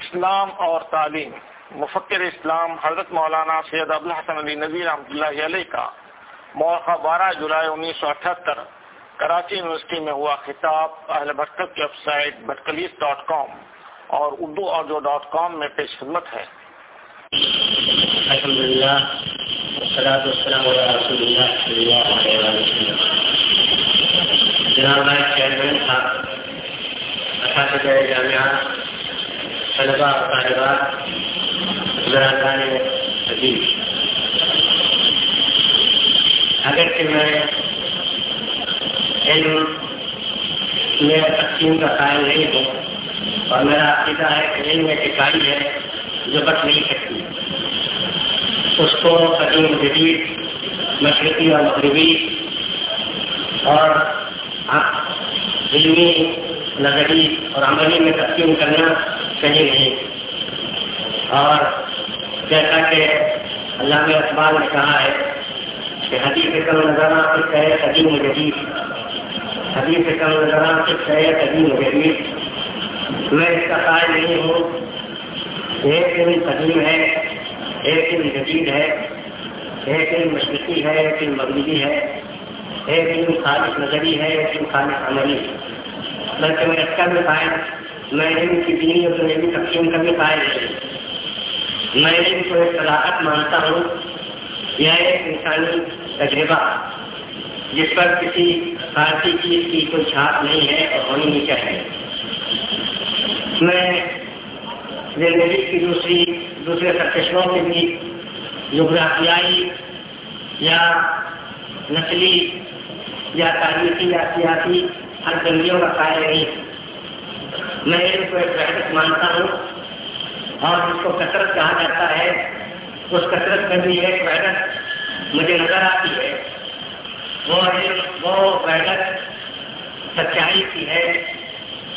اسلام اور تعلیم۔ مفکر اسلام حضرت مولانا سید ابوالحسن علی نبی رحمۃ اللہ علیہ کا موقع بارہ جولائی انیس سو اٹھہتر کراچی یونیورسٹی میں ہوا خطاب، اہل بھٹکت کی website Bhatkallys dot com اور اردو آڈیو ڈاٹ کام میں پیش خدمت ہے۔ الحمد للہ والسلام علی رسول اللہ صلی اللہ علیہ وسلم۔ جناب چیئرمین صاحب اساتذہ جامعہ۔ طلبا اور طالبات برادران حدیث اگر کہ میں علم میں تقسیم کا قائل نہیں ہوں اور میرا عقیدہ ہے کہ علم ایک اکائی ہے جو بٹ نہیں سکتی، اس کو قدیم جدید، مشرقی اور مغربی اور ہاں، علمی، نظری اور عملی میں تقسیم کرنا صحیح نہیں اور جیسا کہ اللہ اقبال نے کہا ہے کہ حدیث کم نظرہ کس ہے قدیم جدید۔ حدیث کم نظرہ کس ہے قدیم جدید۔ میں اس کا قائل نہیں ہوں۔ ایک دن قدیم ہے، ایک دن جدید ہے، ایک دن مشرقی ہے، ایک دن مغربی ہے، ایک دن خالص نظری ہے، ایک دن خالص عملی۔ ہے بلکہ میں اس کا بھی قائل میں علم کی دینی اور دنیاوی تقسیم کا بھی نہیں میں علم کو ایک صلاحت مانتا ہوں۔ یہ ایک انسانی تجربہ، جس پر کسی خارجی چیز کی کوئی چھاپ نہیں ہے اور ہونی نہیں چاہیے۔ میں زندگی کی دوسری، دوسرے سرکشوں میں بھی جغرافیائی یا نسلی یا تاریخی یا سیاسی ہر تنگیوں کا قائل نہیں۔ میں علم کو ایک وحدت مانتا ہوں اور جس کو کثرت کہا جاتا ہے، اس کثرت میں بھی ایک وحدت مجھے نظر آتی ہے۔ وہ علم وہ وحدت سچائی کی ہے،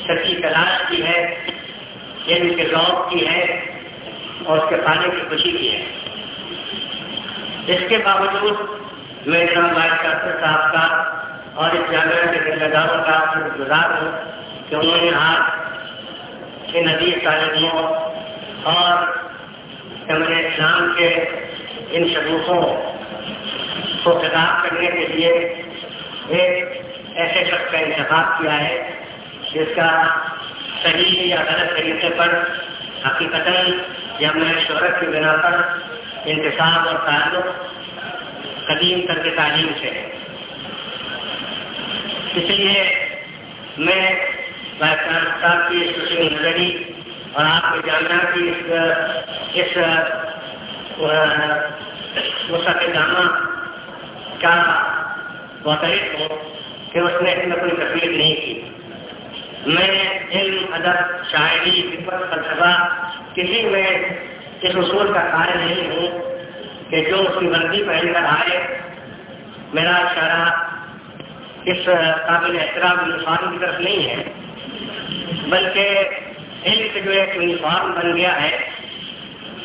سچی تلاش کی ہے یعنی علم کے ذوق کی ہے اور اس کے پانے کی خوشی کی ہے۔ اس کے باوجود میں جناب بھائی ڈاکٹر صاحب کا اور اس جامعہ کے ذمہ داروں کا گزار ہوں کہ انہوں نے آج ان عزیز تعلیموں اور امن اسلام کے ان شگوفوں کو خطاب کرنے کے لیے ایک ایسے شخص کا انتخاب کیا ہے جس کا صحیح یا غلط طریقے پر حقیقت یا میں شہرت کی بنا پر انتصاب اور تعلق قدیم کر کے تعلیم سے ہے۔ اس لیے میں صاحب کی خوشی نظری اور آپ کے جامعہ کی اس وسط جامع کا معترف ہوں کہ اس نے اس میں کوئی تفریح نہیں کی۔ میں علم، ادب، شاعری، فکر، فلسفہ کسی میں اس اصول کا قائل نہیں ہوں کہ جو اس کی وردی پہن کر آئے میرا اشارہ اس قابل احترام یونیفارم کی طرف نہیں ہے۔ بلکہ علم سے جو ایک یونیفارم بن گیا ہے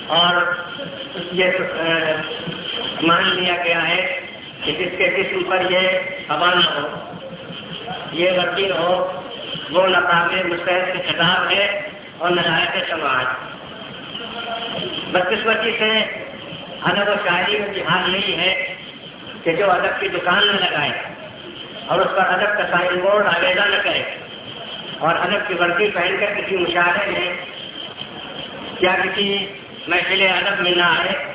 اور یہ مان لیا گیا ہے کہ جس کے قسم پر یہ نہ ہو، یہ وردی ہو، وہ نقاب مستحد کے خطاب ہے اور نہایت سماج۔ بدقسمتی سے ادب و شاعری میں جہاز نہیں ہے کہ جو ادب کی دکان نہ لگائے اور اس پر ادب کا سائن بورڈ آویزہ نہ کرے۔ اور ادب کی وردی پہن کر کسی مشاہدے میں یا کسی محفل ادب میں نہ آئے،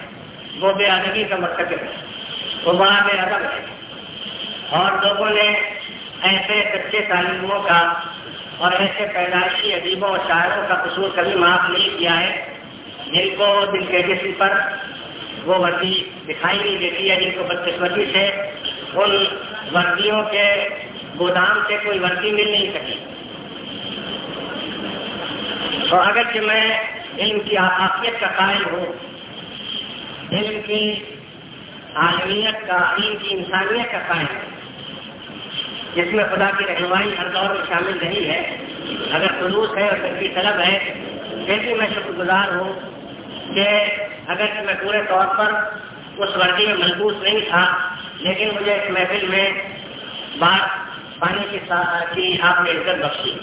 وہ بے ادبی کا مرتکب ہے۔ وہ بڑا بے ادب ہے۔ اور لوگوں نے ایسے سچے تعلیموں کا اور ایسے پیدائشی ادیبوں اور شاعروں کا قصور کبھی معاف نہیں کیا ہے۔ جن کو دل کے جسم پر وہ وردی دکھائی نہیں دیتی ہے، جن کو بدقسمتی سے، ان وردیوں کے گودام سے کوئی وردی مل نہیں سکی۔ تو اگر کہ میں علم کی آفیت کا قائل ہوں، علم کی عالمیت کا، علم کی انسانیت کا قائل ہوں، جس میں خدا کی رہنمائی ہر دور میں شامل نہیں ہے، اگر خلوص ہے اور ترقی طلب ہے، پھر بھی میں شکر گزار ہوں کہ اگر میں پورے طور پر اس وردی میں محبوس نہیں تھا، لیکن مجھے اس محفل میں بات پانی کی آپ نے عزت بخشی۔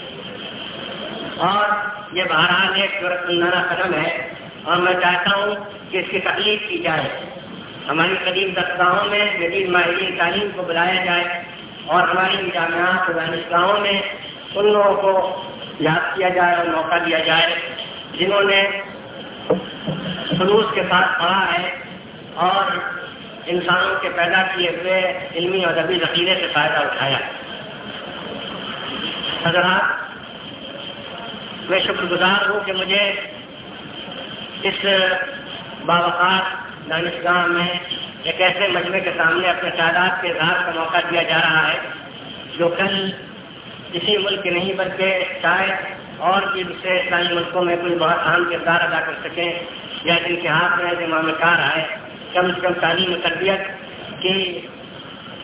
اور یہ بہرحال ایک ضرورت قدم ہے اور میں چاہتا ہوں کہ اس کی تکلیف کی جائے۔ ہماری قدیم دستگاہوں میں جدید ماہرین تعلیم کو بلایا جائے اور ہماری جامعات دانشگاہوں میں ان لوگوں کو یاد کیا جائے اور موقع دیا جائے جنہوں نے خلوص کے ساتھ پڑھا ہے اور انسانوں کے پیدا کیے ہوئے علمی اور ادبی ذخیرے سے فائدہ اٹھایا۔ حضرات میں شکر گزار ہوں کہ مجھے اس باوقات دانشگاہ میں ایک ایسے مجمع کے سامنے اپنے تعداد کے اظہار کا موقع دیا جا رہا ہے جو کل کسی ملک کے نہیں بلکہ شاید اور بھی دوسرے اسلامی ملکوں میں کوئی بہت اہم کردار ادا کر سکیں یا جن کے ہاتھ میں امام کار آئے، کم سے کم تعلیم و تربیت کی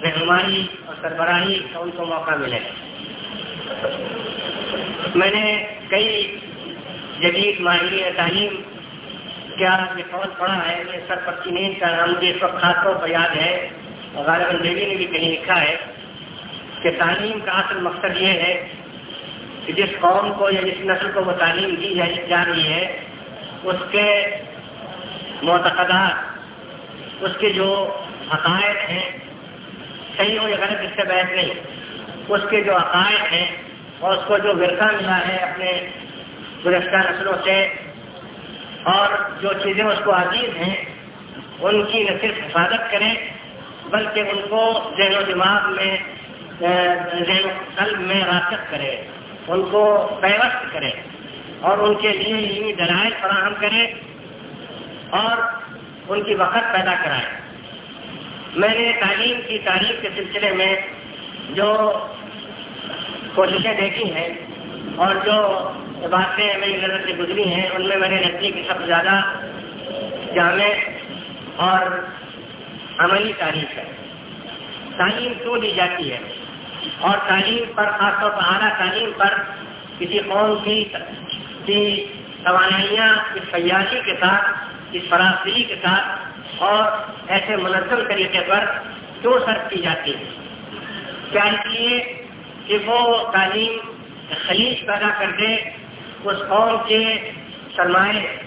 رہنمائی اور سربراہی کا ان کو موقع ملے۔ میں نے کئی جدید ماہری تعلیم کیا یہ قول پڑھا ہے، یہ سر پرچین کا نام مجھے اس وقت خاص طور پر یاد ہے۔ اور غالباً دیوی نے بھی کہیں لکھا ہے کہ تعلیم کا اصل مقصد یہ ہے کہ جس قوم کو یا جس نسل کو وہ تعلیم دی جا رہی ہے، اس کے معتقدات، اس کے جو عقائد ہیں، صحیح ہو یا غلط، اس سے بحث نہیں۔ اس کے جو عقائد ہیں اور اس کو جو ورثہ ملا ہے اپنے گزشتہ نسلوں سے، اور جو چیزیں اس کو عزیز ہیں، ان کی نہ صرف حفاظت کریں، بلکہ ان کو ذہن و دماغ میں ذہن و قلب میں راسک کرے، ان کو پیوست کرے، اور ان کے لیے علمی دلائل فراہم کرے، اور ان کی وقت پیدا کرائے۔ میں نے تعلیم کی تعریف کے سلسلے میں جو کوششیں دیکھی ہیں اور جو باتیں میری نظر سے گزری ہیں، ان میں میں میرے نزدیک سب سے زیادہ جامع اور عملی تعریف ہے۔ تعلیم کیوں دی جاتی ہے؟ اور تعلیم پر، خاص طور پر اعلیٰ تعلیم پر کسی قوم کی توانائیاں اس فیاضی کے ساتھ، اس فراخری کے ساتھ اور ایسے منظم طریقے پر کیوں سرف کی جاتی ہے کیا اس لیے کہ وہ تعلیم خلیج پیدا کر دے، اس قوم کے سرمائے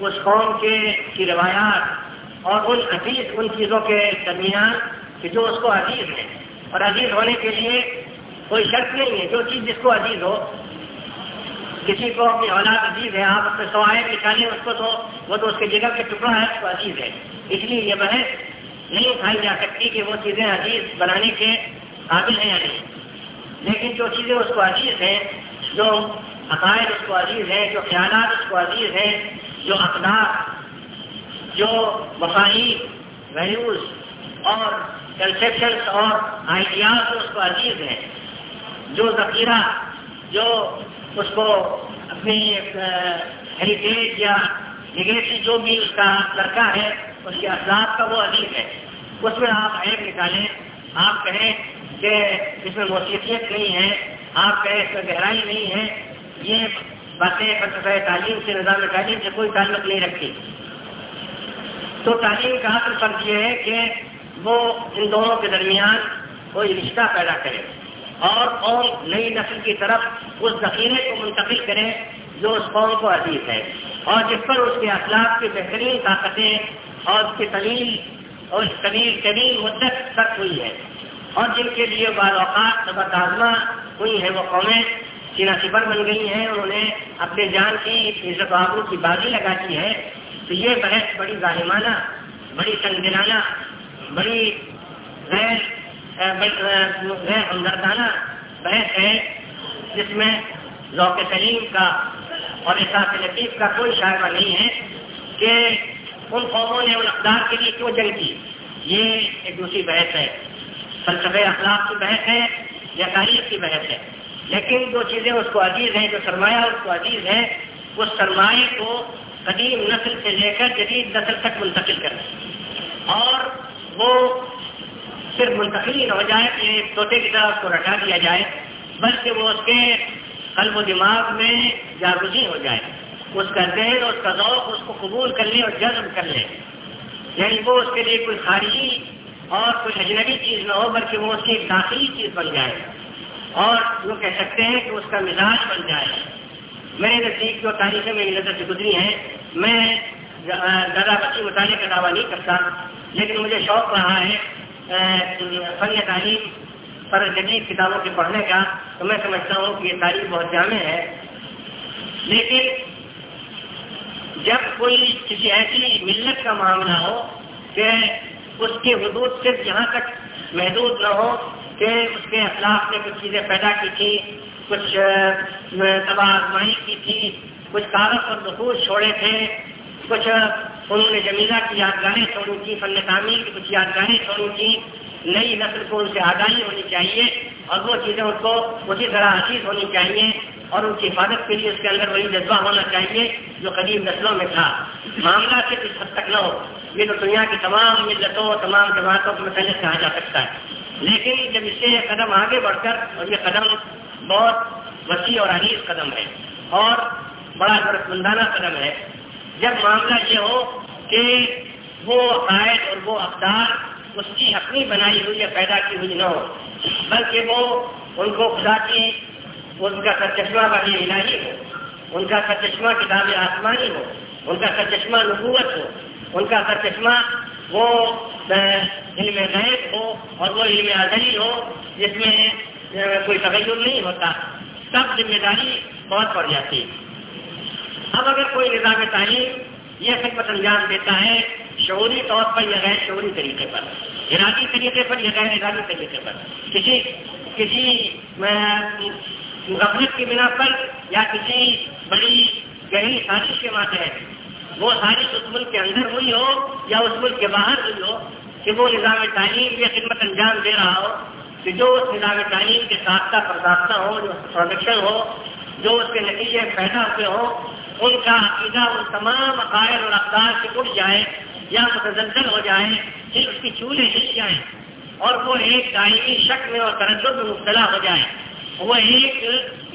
اس قوم کے کی روایات اور ان عزیز ان چیزوں کے درمیان کہ جو اس کو عزیز ہے۔ اور عزیز ہونے کے لیے کوئی شرط نہیں ہے، جو چیز جس کو عزیز ہو، کسی کو اپنی اولاد عزیز ہے، آپ اپنے سوائے نکالیں، اس کو تو وہ تو اس کے جگہ کے ٹکڑا ہے، اس کو عزیز ہے۔ اس لیے یہ بحث نہیں اٹھائی جا سکتی کہ وہ چیزیں عزیز بنانے کے قابل ہیں یا نہیں۔ لیکن جو چیزیں اس کو عزیز ہیں، جو عقائد اس کو عزیز ہے جو خیالات اس کو عزیز ہے جو اقدار جو مفاہیم ویلیوز اور کنسیپشنس اور آئیڈیاز اس کو عزیز ہے جو ذخیرہ، جو اس کو اپنی ہیریٹیج یا نگیٹی جو بھی اس کا لڑکا ہے، اس کے اثرات کا وہ عزیز ہے۔ اس میں آپ عیب نکالیں، آپ کہیں کہ اس میں موسیقیت نہیں ہے آپ کہیں اس میں گہرائی نہیں ہے، یہ باتیں فلسفہ تعلیم سے نظام تعلیم سے کوئی تعلق نہیں رکھتی۔ تو تعلیم کا اصل فرض یہ ہے کہ وہ ان دونوں کے درمیان کوئی رشتہ پیدا کرے اور قوم نئی نسل کی طرف اس ذخیرے کو منتقل کرے جو اس قوم کو عزیز ہے اور جس پر اس کے اخلاق کی بہترین طاقتیں اور اس کی طویل اور طویل طویل مدت تک ہوئی ہے۔ اور جن کے لیے بعض اوقات سبق ہوئی ہے وہ قومیں سینا سپر بن گئی ہیں، انہوں نے اپنے جان کی، عزت و آبرو کی بازی لگا دی ہے۔ تو یہ بحث بڑی ظالمانہ بڑی سنگلانہ بڑی غیر غیر ہمدردانہ بحث ہے، جس میں ذوق سلیم کا اور احساس لطیف کا کوئی شائبہ نہیں ہے کہ ان قوموں نے ان اقدار کے لیے کیوں جنگ کی۔ یہ ایک دوسری بحث ہے۔ فلسفے اخلاق کی بحث ہے یا تاریخ کی بحث ہے۔ لیکن جو چیزیں اس کو عزیز ہیں، جو سرمایہ اس کو عزیز ہے اس سرمایہ کو قدیم نسل سے لے کر جدید نسل تک منتقل کریں اور وہ صرف منتقل ہی نہ ہو جائے کہ طوطے کی طرح اس کو رٹا دیا جائے، بلکہ وہ اس کے قلب و دماغ میں جاگزی ہو جائے۔ اس کا ذہن اس کا ذوق اس کو قبول کر لے اور جذب کر لے۔ یعنی وہ اس کے لیے کوئی خارجی اور کوئی اجنبی چیز نہ ہو، بلکہ وہ اس کی ایک داخلی چیز بن جائے۔ اور وہ کہہ سکتے ہیں کہ اس کا مزاج بن جائے۔ میرے نزدیک جو تاریخیں میری نظر سے گزری ہیں، میں زیادہ بچی مطالعے کا دعویٰ نہیں کرتا، لیکن مجھے شوق رہا ہے فن تعلیم پر جدید کتابوں کے پڑھنے کا۔ تو میں سمجھتا ہوں کہ یہ تعلیم بہت جامع ہے۔ لیکن جب کوئی کسی ایسی ملت کا معاملہ ہو کہ اس کی حدود صرف یہاں تک محدود نہ ہو کہ اس کے اخلاق نے کچھ چیزیں پیدا کی تھی، کچھ تباہ آزمائی کی تھی، کچھ کاغذ اور نفوذ چھوڑے تھے، کچھ انہوں نے جمیلہ کی یادگاریں چھوڑی کی، فن تعمیر کی کچھ یادگاریں چھوڑی تھیں نئی نسل کو ان سے آگاہی ہونی چاہیے۔ اور وہ چیزیں ان کو اسی طرح حسیز ہونی چاہیے اور ان کی حفاظت کے لیے اس کے اندر وہی جذبہ ہونا چاہیے جو قدیم نسلوں میں تھا۔ معاملہ صرف اس حد تک نہ ہو۔ یہ تو دنیا کی تمام ملتوں تمام جماعتوں کے متعلق کہا جا سکتا ہے۔ لیکن جب اس سے یہ قدم آگے بڑھ کر اور یہ قدم بہت وسیع اور عزیز قدم ہے اور بڑا ضرورت مندانہ قدم ہے۔ جب معاملہ یہ ہو کہ وہ عقائد اور وہ اقدار اس کی اپنی بنائی ہوئی یا پیدا کی ہوئی نہ ہو۔ بلکہ وہ ان کو خدا کی ان کا سرچشمہ والی الہی ہو۔ ان کا سرچشمہ کتاب آسمانی ہو۔ ان کا سرچشمہ نبوت ہو۔ ان کا سرچشمہ وہ علم غیب ہو اور وہ علم ازلی ہو، جس میں کوئی تغیر نہیں ہوتا۔ سب ذمہ داری بہت پڑ جاتی۔ اب اگر کوئی نظام تعلیم یہ خدمت انجام دیتا ہے شعوری طور پر یا غیر شعوری طریقے پر؟ ارادی طریقے پر یا غیر ارادی طریقے پر؟ کسی کسی غفلت کی بنا پر یا کسی بڑی، گہری سازش کے ماتحت ہے؟ وہ سازش اس ملک کے اندر ہوئی ہو یا اس ملک کے باہر ہوئی ہو کہ وہ نظام تعلیم یا خدمت انجام دے رہا ہو کہ جو اس نظام تعلیم کے ساتھ پرداختہ ہو، جو پروڈکشن ہو، جو اس کے نتیجے پیدا ہوتے ہوں ان کا عقیدہ ان تمام عقائد اور اقدار سے اٹھ جائے یا متزلزل ہو جائے پھر اس کی چولہے ہل جائیں اور وہ ایک دائمی شک میں اور تردد میں مبتلا ہو جائے۔ وہ ایک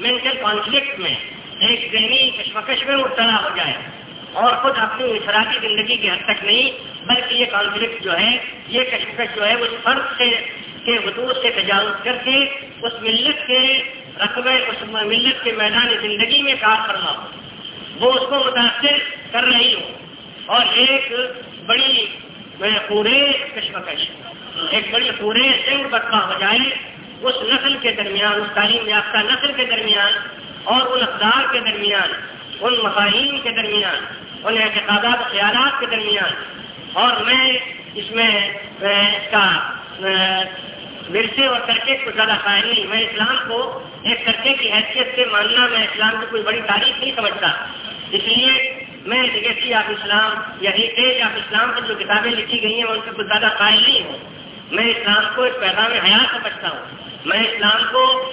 مینٹل کانفلکٹ میں، ایک ذہنی کشمکش میں مبتلا ہو جائے۔ اور خود اپنی انفرادی زندگی کی حد تک نہیں، بلکہ یہ کانفلکٹ جو ہے، یہ کشمکش جو ہے، اس فرد سے، کے حدود سے تجاوز کر کے، اس ملت کے رقبے، اس ملت کے میدان زندگی میں کار کرنا ہو۔ وہ اس کو متاثر کر رہی ہو اور ایک بڑی پورے کشمکش ایک بڑی پورے جنگ برپا ہو جائے اس نسل کے درمیان، اس تعلیم یافتہ نسل کے درمیان اور ان اقدار کے درمیان، ان مفاہین کے درمیان، ان اعتقادات خیالات کے درمیان۔ اور میں اس میں اس کا ورثے اور ترکے کو زیادہ قائل نہیں، میں اسلام کو ایک ترکے کی حیثیت سے ماننا، میں اسلام کی کوئی بڑی تاریخ نہیں سمجھتا۔ اس لیے میں لیگیسی آف اسلام یا ریٹیج آف اسلام پر جو کتابیں لکھی گئی ہیں، ان سے کچھ زیادہ قائل نہیں ہوں۔ میں اسلام کو ایک پیغام حیات سمجھتا ہوں۔ میں اسلام کو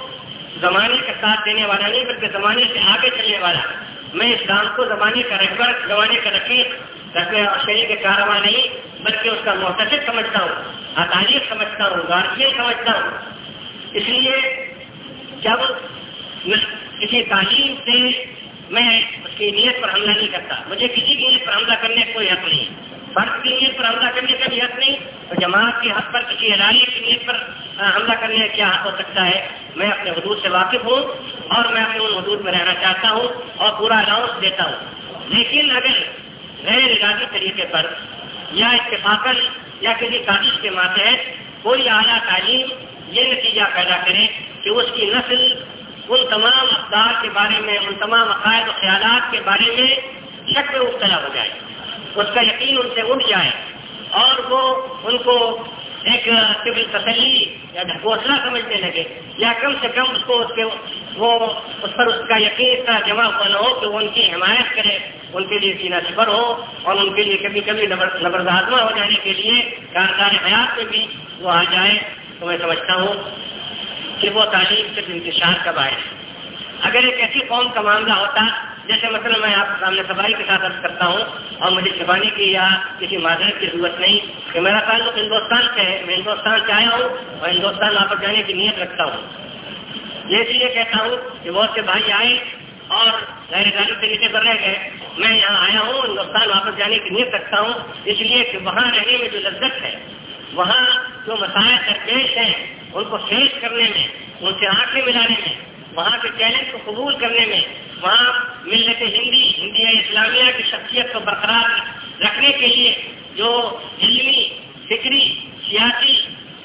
زمانے کا ساتھ دینے والا نہیں، بلکہ زمانے سے آگے چلنے والا۔ میں اسلام کو زمانے کا رہبر، زمانے کا رقیق شہری کے کارواں نہیں، بلکہ اس کا محتسب سمجھتا ہوں اطالیت سمجھتا ہوں گارجین سمجھتا ہوں۔ اس لیے جب کسی تعلیم سے میں اس کی نیت پر حملہ نہیں کرتا۔ مجھے کسی کی نیت پر حملہ کرنے کا کوئی حق نہیں۔ فرد کی نیت پر حملہ کرنے کا بھی حق نہیں۔ اور جماعت کے حق پر، کسی ادارے کی نیت پر حملہ کرنے کا کیا حق ہو سکتا ہے؟ میں اپنے حدود سے واقف ہوں اور میں اپنے ان حدود میں رہنا چاہتا ہوں اور پورا الاؤنس دیتا ہوں۔ لیکن اگر غیر ارادی طریقے پر یا اتفاق یا کسی کاغذ کے ماتحت کوئی اعلیٰ تعلیم یہ نتیجہ پیدا کرے کہ اس کی نسل ان تمام اقدار کے بارے میں، ان تمام عقائد و خیالات کے بارے میں شک میں مبتلا ہو جائے۔ اس کا یقین ان سے اٹھ جائے اور وہ ان کو ایک طبل تسلی یا ڈھکوسلا سمجھنے لگے۔ یا کم سے کم اس کو اس کے وہ اس پر اس کا یقین کا جمع نہ ہو کہ وہ ان کی حمایت کرے، ان کے لیے سینہ سفر ہو اور ان کے لیے کبھی کبھی نبردازمہ ہو جانے کے لیے کارکار حیات میں بھی وہ آ جائے۔ تو میں سمجھتا ہوں کہ وہ تعلیم صرف انتشار کا باعث اگر ایک ایسی قوم کا معاملہ ہوتا، جیسے مثلا میں آپ کے سامنے سفائی کے ساتھ عرض کرتا ہوں، اور مجھے چھپانے کی یا کسی معذرت کی ضرورت نہیں کہ میرا تعلق ہندوستان سے ہے۔ میں ہندوستان سے آیا ہوں اور ہندوستان واپس جانے کی نیت رکھتا ہوں۔ یہ اس لیے کہتا ہوں کہ بہت سے بھائی آئے اور غیر غیر طریقے پر رہ گئے۔ میں یہاں آیا ہوں، ہندوستان واپس جانے کی نیت رکھتا ہوں۔ اس لیے کہ وہاں رہنے میں جو لذت ہے، وہاں جو مسائل درپیش ہیں ان کو فیس کرنے میں، ان سے آنکھیں ملانے میں، وہاں کے چیلنج کو قبول کرنے میں، وہاں ملت ہندی ہندی اسلامیہ کی شخصیت کو برقرار رکھنے کے لیے جو علمی، فکری، سیاسی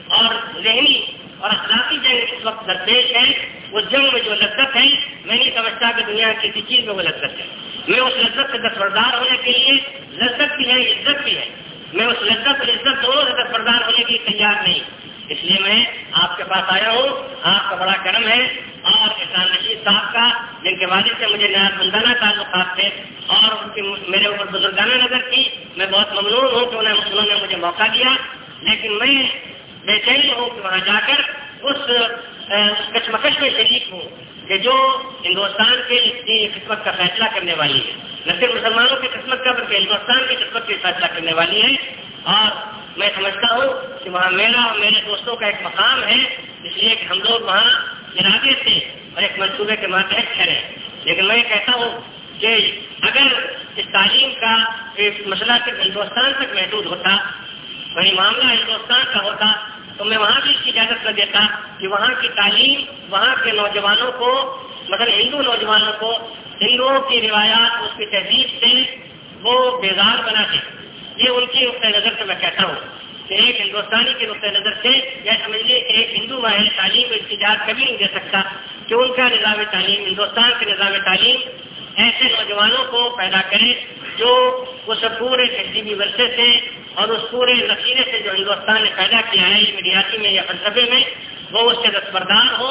اور ذہنی اور اخلاقی جنگ اس وقت درپیش ہے اس جنگ میں جو لذت ہے میں نہیں سمجھتا کہ دنیا کی کسی چیز میں وہ لذت ہے۔ میں اس لذت سے دستبردار ہونے کے لیے لذت بھی ہے، عزت بھی ہے۔ میں اس لذت اور عزت دونوں سے دستبردار ہونے کے لیے تیار نہیں۔ اس لیے میں آپ کے پاس آیا ہوں، آپ کا بڑا کرم ہے اور احسان رشید صاحب کا، جن کے والد سے مجھے نیا بندانہ تعلقات تھے اور ان کی میرے اوپر بزرگانہ نظر کی، میں بہت ممنون ہوں کہ انہوں نے مجھے موقع دیا۔ لیکن میں بے چین ہوں کہ وہاں جا کر اس کچمکش میں شریک ہوں کہ جو ہندوستان کے قسمت کا فیصلہ کرنے والی ہے۔ نہ صرف مسلمانوں کی قسمت کا، بلکہ ہندوستان کی قسمت کی فیصلہ کرنے والی ہے۔ اور میں سمجھتا ہوں کہ وہاں میرا اور میرے دوستوں کا ایک مقام ہے، اس لیے کہ ہم لوگ وہاں ارادے سے اور ایک منصوبے کے ماتحت ٹھہرے لیکن میں کہتا ہوں کہ اگر اس تعلیم کا مسئلہ صرف ہندوستان تک محدود ہوتا، وہی معاملہ ہندوستان کا ہوتا، تو میں وہاں بھی اس کی اجازت کر دیتا کہ وہاں کی تعلیم، وہاں کے نوجوانوں کو مطلب ہندو نوجوانوں کو ہندوؤں کی روایات، اس کی تہذیب سے وہ بیزار بنا دے۔ یہ ان کی نقطۂ نظر سے میں کہتا ہوں کہ ایک ہندوستانی کے نقطۂ نظر سے یا سمجھ لیے کہ ایک ہندو واحد تعلیم کو احتجاج کبھی نہیں دے سکتا کہ ان کا نظام تعلیم، ہندوستان کے نظام تعلیم ایسے نوجوانوں کو پیدا کرے جو اس پورے تہذیبی ورثے سے اور اس پورے نشیرے سے جو ہندوستان نے پیدا کیا ہے میڈیاتی میں یا فلسفے میں، وہ اس سے دستبردار ہو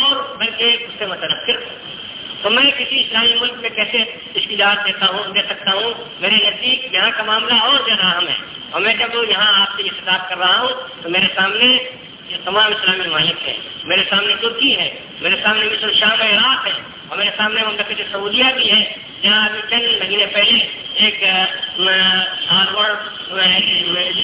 اور بلکہ اس سے متنفر ہو۔ تو میں کسی اسلامی ملک میں کیسے اشتجاج دیتا ہوں، دے سکتا ہوں؟ میرے نزدیک یہاں کا معاملہ اور زیادہ اہم ہے۔ اور میں جب یہاں آپ سے یہ خطاب کر رہا ہوں تو میرے سامنے یہ تمام اسلامی ممالک ہیں میرے سامنے ترکی ہے، میرے سامنے مصر، شام، عراق ہے اور میرے سامنے مملکت سعودیہ بھی ہے۔ جہاں ابھی چند مہینے پہلے ایک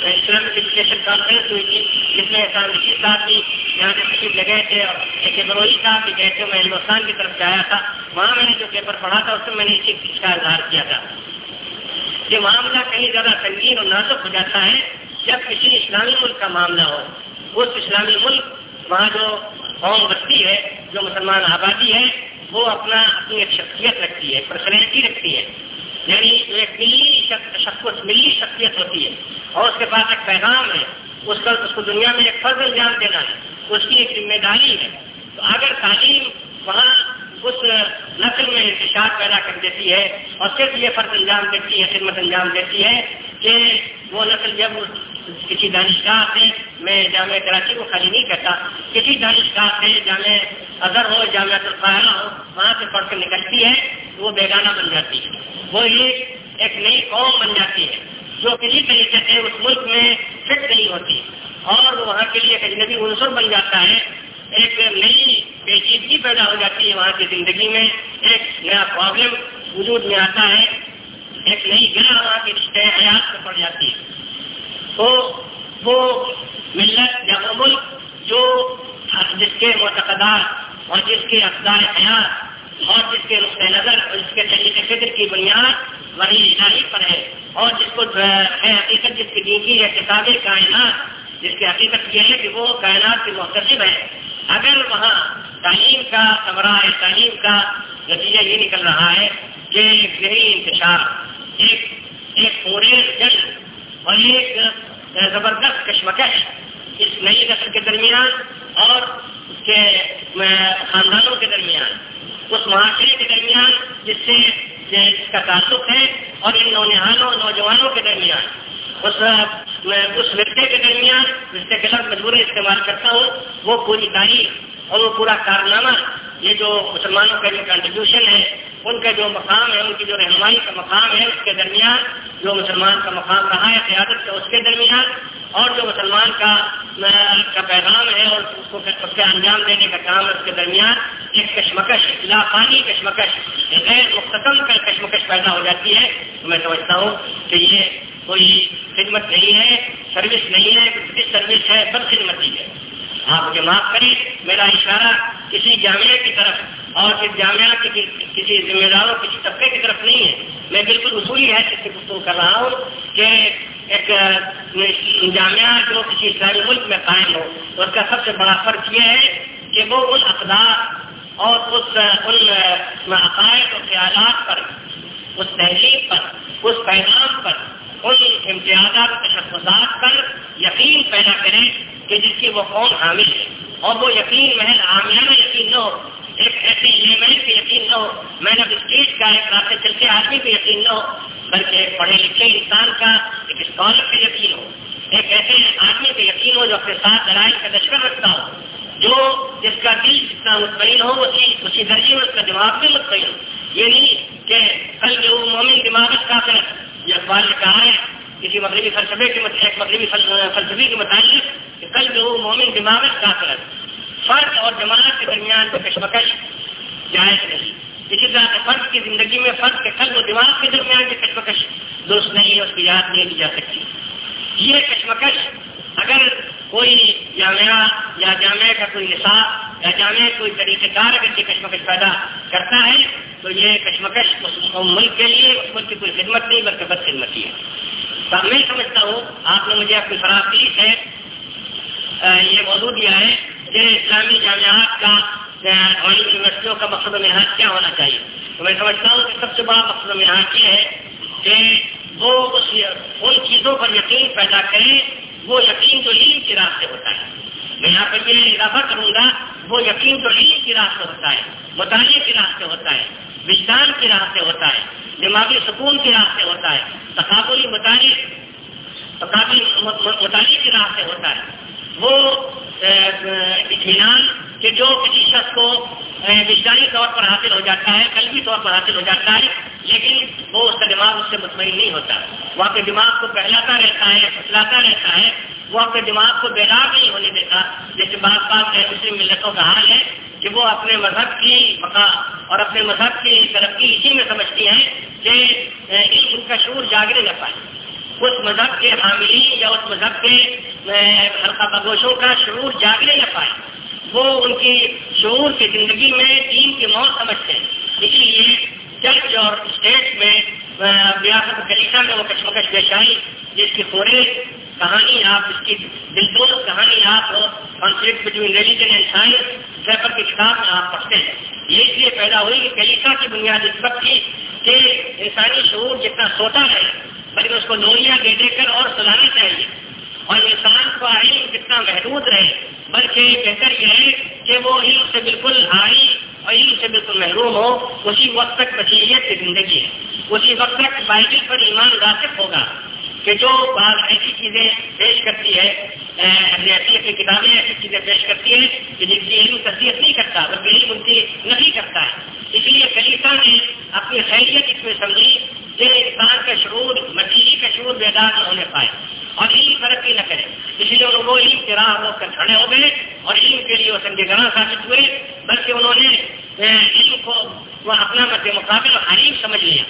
اسلامک ایجوکیشن کانفرنس ہوئی تھی، جس میں احسان رشید صاحب بھی یہاں سے تشریف لگے تھے اور ایک بروئی صاحب بھی گئے تھے، میں ہندوستان کی طرف سے آیا تھا۔ وہاں میں نے جو پیپر پڑھا تھا، اس میں میں نے اسی چیز کا اظہار کیا تھا۔ یہ معاملہ کہیں زیادہ سنگین اور نازک ہو جاتا ہے جب کسی اسلامی ملک کا معاملہ ہو۔ اس اسلامی ملک، وہاں جو قوم بستی ہے، جو مسلمان آبادی ہے، وہ اپنا اپنی ایک شخصیت رکھتی ہے، پرسنالٹی رکھتی ہے۔ یعنی ایک ملی شخص ملی شخصیت ہوتی ہے۔ اور اس کے پاس ایک پیغام ہے، اس کا، اس کو دنیا میں ایک فرض انجام دینا ہے، اس کی ایک ذمہ داری ہے۔ تو اگر تعلیم وہاں اس نسل میں انتشار پیدا کر دیتی ہے، اور صرف یہ فرض انجام دیتی ہے، خدمت انجام دیتی ہے کہ وہ نسل جب کسی دانشگاہ سے میں جامعہ کراچی کو خالی نہیں کہتا کسی دانشگاہ سے جامع اظہر ہو جامعہ الفاظ ہو، وہاں سے پڑھ کر نکلتی ہے، وہ بیگانہ بن جاتی ہے۔ وہ ایک ایک نئی قوم بن جاتی ہے، جو کسی طریقے سے اس ملک میں فٹ نہیں ہوتی۔ اور وہاں کے لیے ایک اجنبی عنصر بن جاتا ہے۔ ایک نئی پیچیدگی پیدا ہو جاتی ہے وہاں کی زندگی میں۔ ایک نیا پرابلم وجود میں آتا ہے۔ ایک نئی گرہ وہاں کے رشتے، حیات میں پڑ جاتی ہے۔ تو وہ ملت یا وہ ملک جو جس کے معتقدات اور جس کے اقدار حیات اور جس کے نقطۂ نظر اور جس کے طریقے فکر کی بنیاد وہی الہی پر ہے اور جس کو ہے حقیقت جس کی دین ہے کتاب کائنات جس کی حقیقت یہ ہے کہ وہ کائنات کے مختصب ہے اگر وہاں تعلیم کا ثمرہ تعلیم کا نتیجہ یہ نکل رہا ہے کہ ایک گہری انتشار، ایک ایک پورے جنگ اور ایک زبردست کشمکش اس نئی نسل کے درمیان اور اس کے خاندانوں کے درمیان، اس معاشرے کے درمیان، جس سے جس کا تعلق ہے اور ان نونہانوں نوجوانوں کے درمیان۔ اس اس رشتے کے درمیان رشتے کے لفظ مجبوری استعمال کرتا ہوں، وہ پوری تاریخ اور وہ پورا کارنامہ، یہ جو مسلمانوں کا جو کنٹریبیوشن ہے ان کا جو مقام ہے، ان کی جو رہنمائی کا مقام ہے، اس کے درمیان جو مسلمان کا مقام رہا ہے قیادت کا، اس کے درمیان اور جو مسلمان کا کا پیغام ہے اور اس کو اس کے انجام دینے کا کام ہے، اس کے درمیان ایک کشمکش لاقانی کشمکش، غیر مختم کا کشمکش پیدا ہو جاتی ہے۔ تو میں سمجھتا ہوں کہ یہ کوئی خدمت نہیں ہے، سروس نہیں ہے برٹش سروس ہے بد خدمتی ہے۔ آپ مجھے معاف کریں میرا اشارہ کسی جامعہ کی طرف اور پھر جامعہ کی کسی ذمہ داروں، کسی طبقے کی طرف نہیں ہے۔ میں بالکل اصولی ہے جس سے گفتگو کر رہا ہوں کہ ایک جامعہ جو کسی اسلامی ملک میں قائم ہو، اس کا سب سے بڑا فرق یہ ہے کہ وہ ان اقدار اور اس، ان عقائد و خیالات پر، اس تحریر پر، اس پیغام پر، ان امتیازات تشخصات پر یقین پیدا کریں۔ کہ جس کی وہ قوم حامل ہے اور وہ یقین محض عامیانہ یقین نہ ہو۔ ایک ایسے لیمن پہ یقین نہ ہو۔ میں نے اسٹیج کا ایک راستے چلتے آدمی پہ یقین نہ ہو، بلکہ ایک پڑھے لکھے انسان کا ایک اسکالر پہ یقین ہو۔ ایک ایسے آدمی پہ یقین ہو جو اپنے ساتھ لڑائی کا دشکر رکھتا ہو۔ جو جس کا دل جتنا مطمئن ہو اسی اسی درجے میں اس کا دماغ بھی مطمئن ہو۔ یہ نہیں کہ کل جو مومن دماغ کا پھر یہ اخبار نے کہا ہے کسی مغربی فلسفے کے ایک مغربی فلسفی کے متعلق کہ کل جو مومن دماغ کا پھر فرد اور جماعت کے درمیان جو کشمکش جائز نہیں۔ اسی طرح فرد کی زندگی میں فرد کے قلب و دماغ کے درمیان جو کشمکش درست نہیں ہے، اس کی یاد نہیں دی جا سکتی۔ یہ کشمکش اگر کوئی جامعہ یا جامعہ کا کوئی نصاب یا جامعہ کوئی طریقہ کار اگر یہ کشمکش پیدا کرتا ہے، تو یہ کشمکش اس ملک کے لیے، اس ملک کی کوئی خدمت نہیں، بلکہ بد خدمتی ہے۔ میں سمجھتا ہوں، آپ نے مجھے اپنی فراہمی سے یہ موضوع دیا ہے کہ اسلامی جامعات کا یونیورسٹیوں کا مقصد محاذ کیا ہونا چاہیے۔ تو میں سمجھتا ہوں کہ سب سے بڑا مقصد محاذ یہ ہے کہ وہ ان چیزوں پر یقین پیدا کریں، وہ یقین تو علم کی راہ سے ہوتا ہے۔ میں یہاں پر یہ اضافہ کروں گا، وہ یقین تو علم کی راہ سے ہوتا ہے، مطالعے کی راہ سے ہوتا ہے۔ وجدان کی راہ سے ہوتا ہے، دماغی سکون کی راہ سے ہوتا ہے، تقابلی مطالعے تقابلی مطالعے کی راہ سے ہوتا ہے۔ وہ اطمینان کہ جو کسی شخص کو وجدانی طور پر حاصل ہو جاتا ہے، قلبی طور پر حاصل ہو جاتا ہے، لیکن وہ اس کا دماغ اس سے مطمئن نہیں ہوتا۔ وہ اپنے دماغ کو پہلاتا رہتا ہے پھسلاتا رہتا ہے وہ اپنے دماغ کو بیدار نہیں ہونے دیتا۔ جیسے بعض بات ہے، مسلم ملتوں کا حال ہے کہ وہ اپنے مذہب کی بقا اور اپنے مذہب کی ترقی اسی میں سمجھتی ہیں کہ ان کا شعور جاگنے نہ پائے۔ اس مذہب کے حاملین یا اس مذہب کے حلقہ بگوشوں کا شعور جاگنے نہ پائے۔ وہ ان کی شعور کی زندگی میں دین کی موت سمجھتے ہیں۔ اس لیے چرچ اور اسٹیٹ میں ریاست کلیسا میں وہ کشمکش پیش آئی جس کی پورے کہانی آپ، اس کی دلچسپ کہانی آپ conflict between religion and science paper کی کتاب میں آپ پڑھتے ہیں۔ یہ اس لیے پیدا ہوئی کہ کلیسا کی بنیاد اس وقت تھی کہ انسانی شعور جتنا سوتا ہے، بلکہ اس کو نوریاں دے دے کر اور سلانا چاہیے۔ اور انسان کا علم کتنا محدود رہے، بلکہ بہتر یہ ہے کہ وہ علم سے بالکل آئی اور علم سے بالکل محروم ہو، اسی وقت تک بصیریت کی زندگی ہے۔ اسی وقت تک بائبل پر ایمان راسک ہوگا۔ کہ جو بعض ایسی چیزیں پیش کرتی ہے ایسی کتابیں ایسی چیزیں پیش کرتی ہیں کہ جن کی علم تصدیق نہیں کرتا، بلکہ علم ان کی نہیں کرتا ہے۔ اس لیے کلیسا نے اپنی خیریت اس میں سمجھی کہ انسان کا شعور مچھلی کا شعور بیدار نہ ہونے پائے۔ اور علم ترقی نہ کرے۔ اس لیے وہ علم کے راہ روک کر کھڑے ہو گئے اور علم کے لیے وہ سنجے گراں ثابت ہوئے، بلکہ انہوں نے علم کو وہ اپنا مد مقابل اور حریم سمجھ لیا۔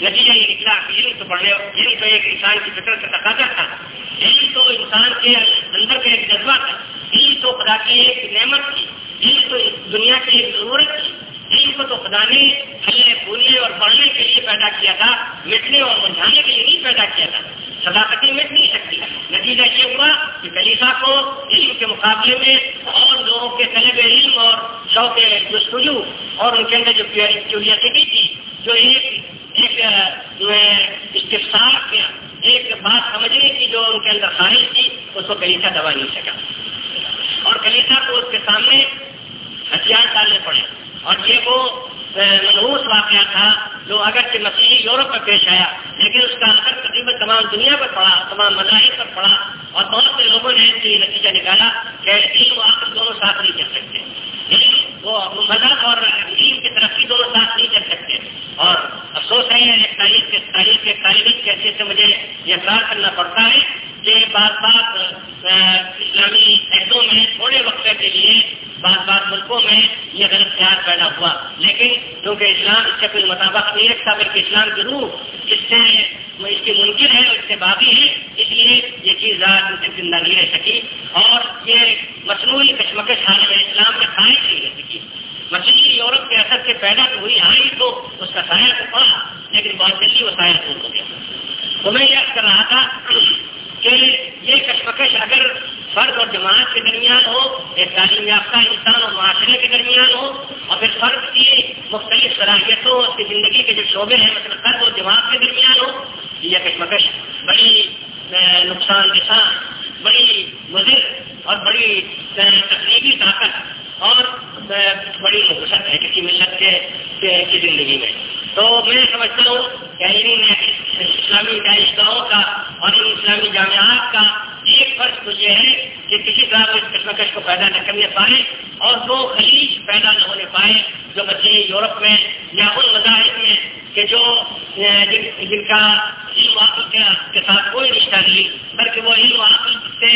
نتیجہ یہ نکلا کہ علم تو پڑھنے علم تو ایک انسان کی فطرت کا تقاضا تھا۔ علم تو انسان کے اندر کا ایک جذبہ تھا۔ علم تو خدا کی ایک نعمت تھی۔ علم تو دنیا کی ایک ضرورت تھی۔ علم کو تو خدا نے پھلنے پھولنے اور پڑھنے کے لیے پیدا کیا تھا، مٹنے اور منجھانے کے لیے نہیں پیدا کیا تھا۔ صداقتیں مٹ نہیں سکتی نتیجہ یہ ہوا کہ کلیسا کو علم کے مقابلے میں اور لوگوں کے طلب علم اور شوق جستجو اور ان کے اندر جو کیوریسٹی تھی، جو ایک ایک جو ہے، استفسار ایک بات سمجھنے کی جو ان کے اندر خواہش تھی، اس کو کلیسا دبا نہیں سکا۔ اور کلیسا کو اس کے سامنے ہتھیار ڈالنے پڑے۔ اور یہ وہ منحوس مطلب واقعہ تھا جو اگرچہ مسیحی یورپ میں پیش آیا، لیکن اس کا اثر تقریباً تمام دنیا پر پڑا، تمام مذاہب پر پڑا، اور بہت سے لوگوں نے یہ نتیجہ نکالا کہ علم و عقل دونوں ساتھ نہیں چل سکتے۔ یعنی وہ مذہب اور علم کی ترقی دونوں ساتھ نہیں چل سکتے۔ اور افسوس ہے، ایک تاریخ کے تاریخ کے طالب کے حیثیت سے مجھے یہ اقرار کرنا پڑتا ہے کہ بات بات اسلامی عہدوں میں، تھوڑے وقفے کے لیے بعض بعض ملکوں میں یہ غلط خیال پیدا ہوا۔ کے اسلام اس سے کوئی مطابق نہیں رکھتا بلکہ اسلام کی روح اس سے اس کی ممکن ہے اس سے باغی ہے اس لیے یہ چیز زندہ نہیں رہ سکی اور یہ مصنوعی کشمکش حال میں اسلام میں قائم نہیں رہ سکی مچھلی یورپ کے اثر سے پیدا تو ہوئی آئی تو اس کا سایہ تو پڑا لیکن بہت جلدی وہ سایہ دور ہو گیا تو میں یہ کر رہا تھا کہ یہ کشمکش اگر فرد اور جماعت کے درمیان ہو ایک تعلیم یافتہ انسان اور معاشرے کے درمیان ہو اور پھر فرد کی مختلف صلاحیتوں اس کی زندگی کے جو شعبے ہیں مطلب فرد اور جماعت کے درمیان ہو یہ کشمکش بڑی نقصان دہ بڑی مضر اور بڑی تقریبی طاقت اور بڑی نقصت ہے کسی ملت کے کی زندگی میں تو میں سمجھتا ہوں کہ ان اسلامی داعشگاہوں کا اور ان اسلامی جامعات کا ایک فرق تو یہ ہے کہ کسی طرح اس کشمکش کو پیدا نہ کرنے پائے اور وہ خلیج پیدا نہ ہونے پائے جو بچے یورپ میں یا ان مذاہب میں کہ جو جن کا علم و عقل کے ساتھ کوئی رشتہ نہیں بلکہ وہ علم و عقل سے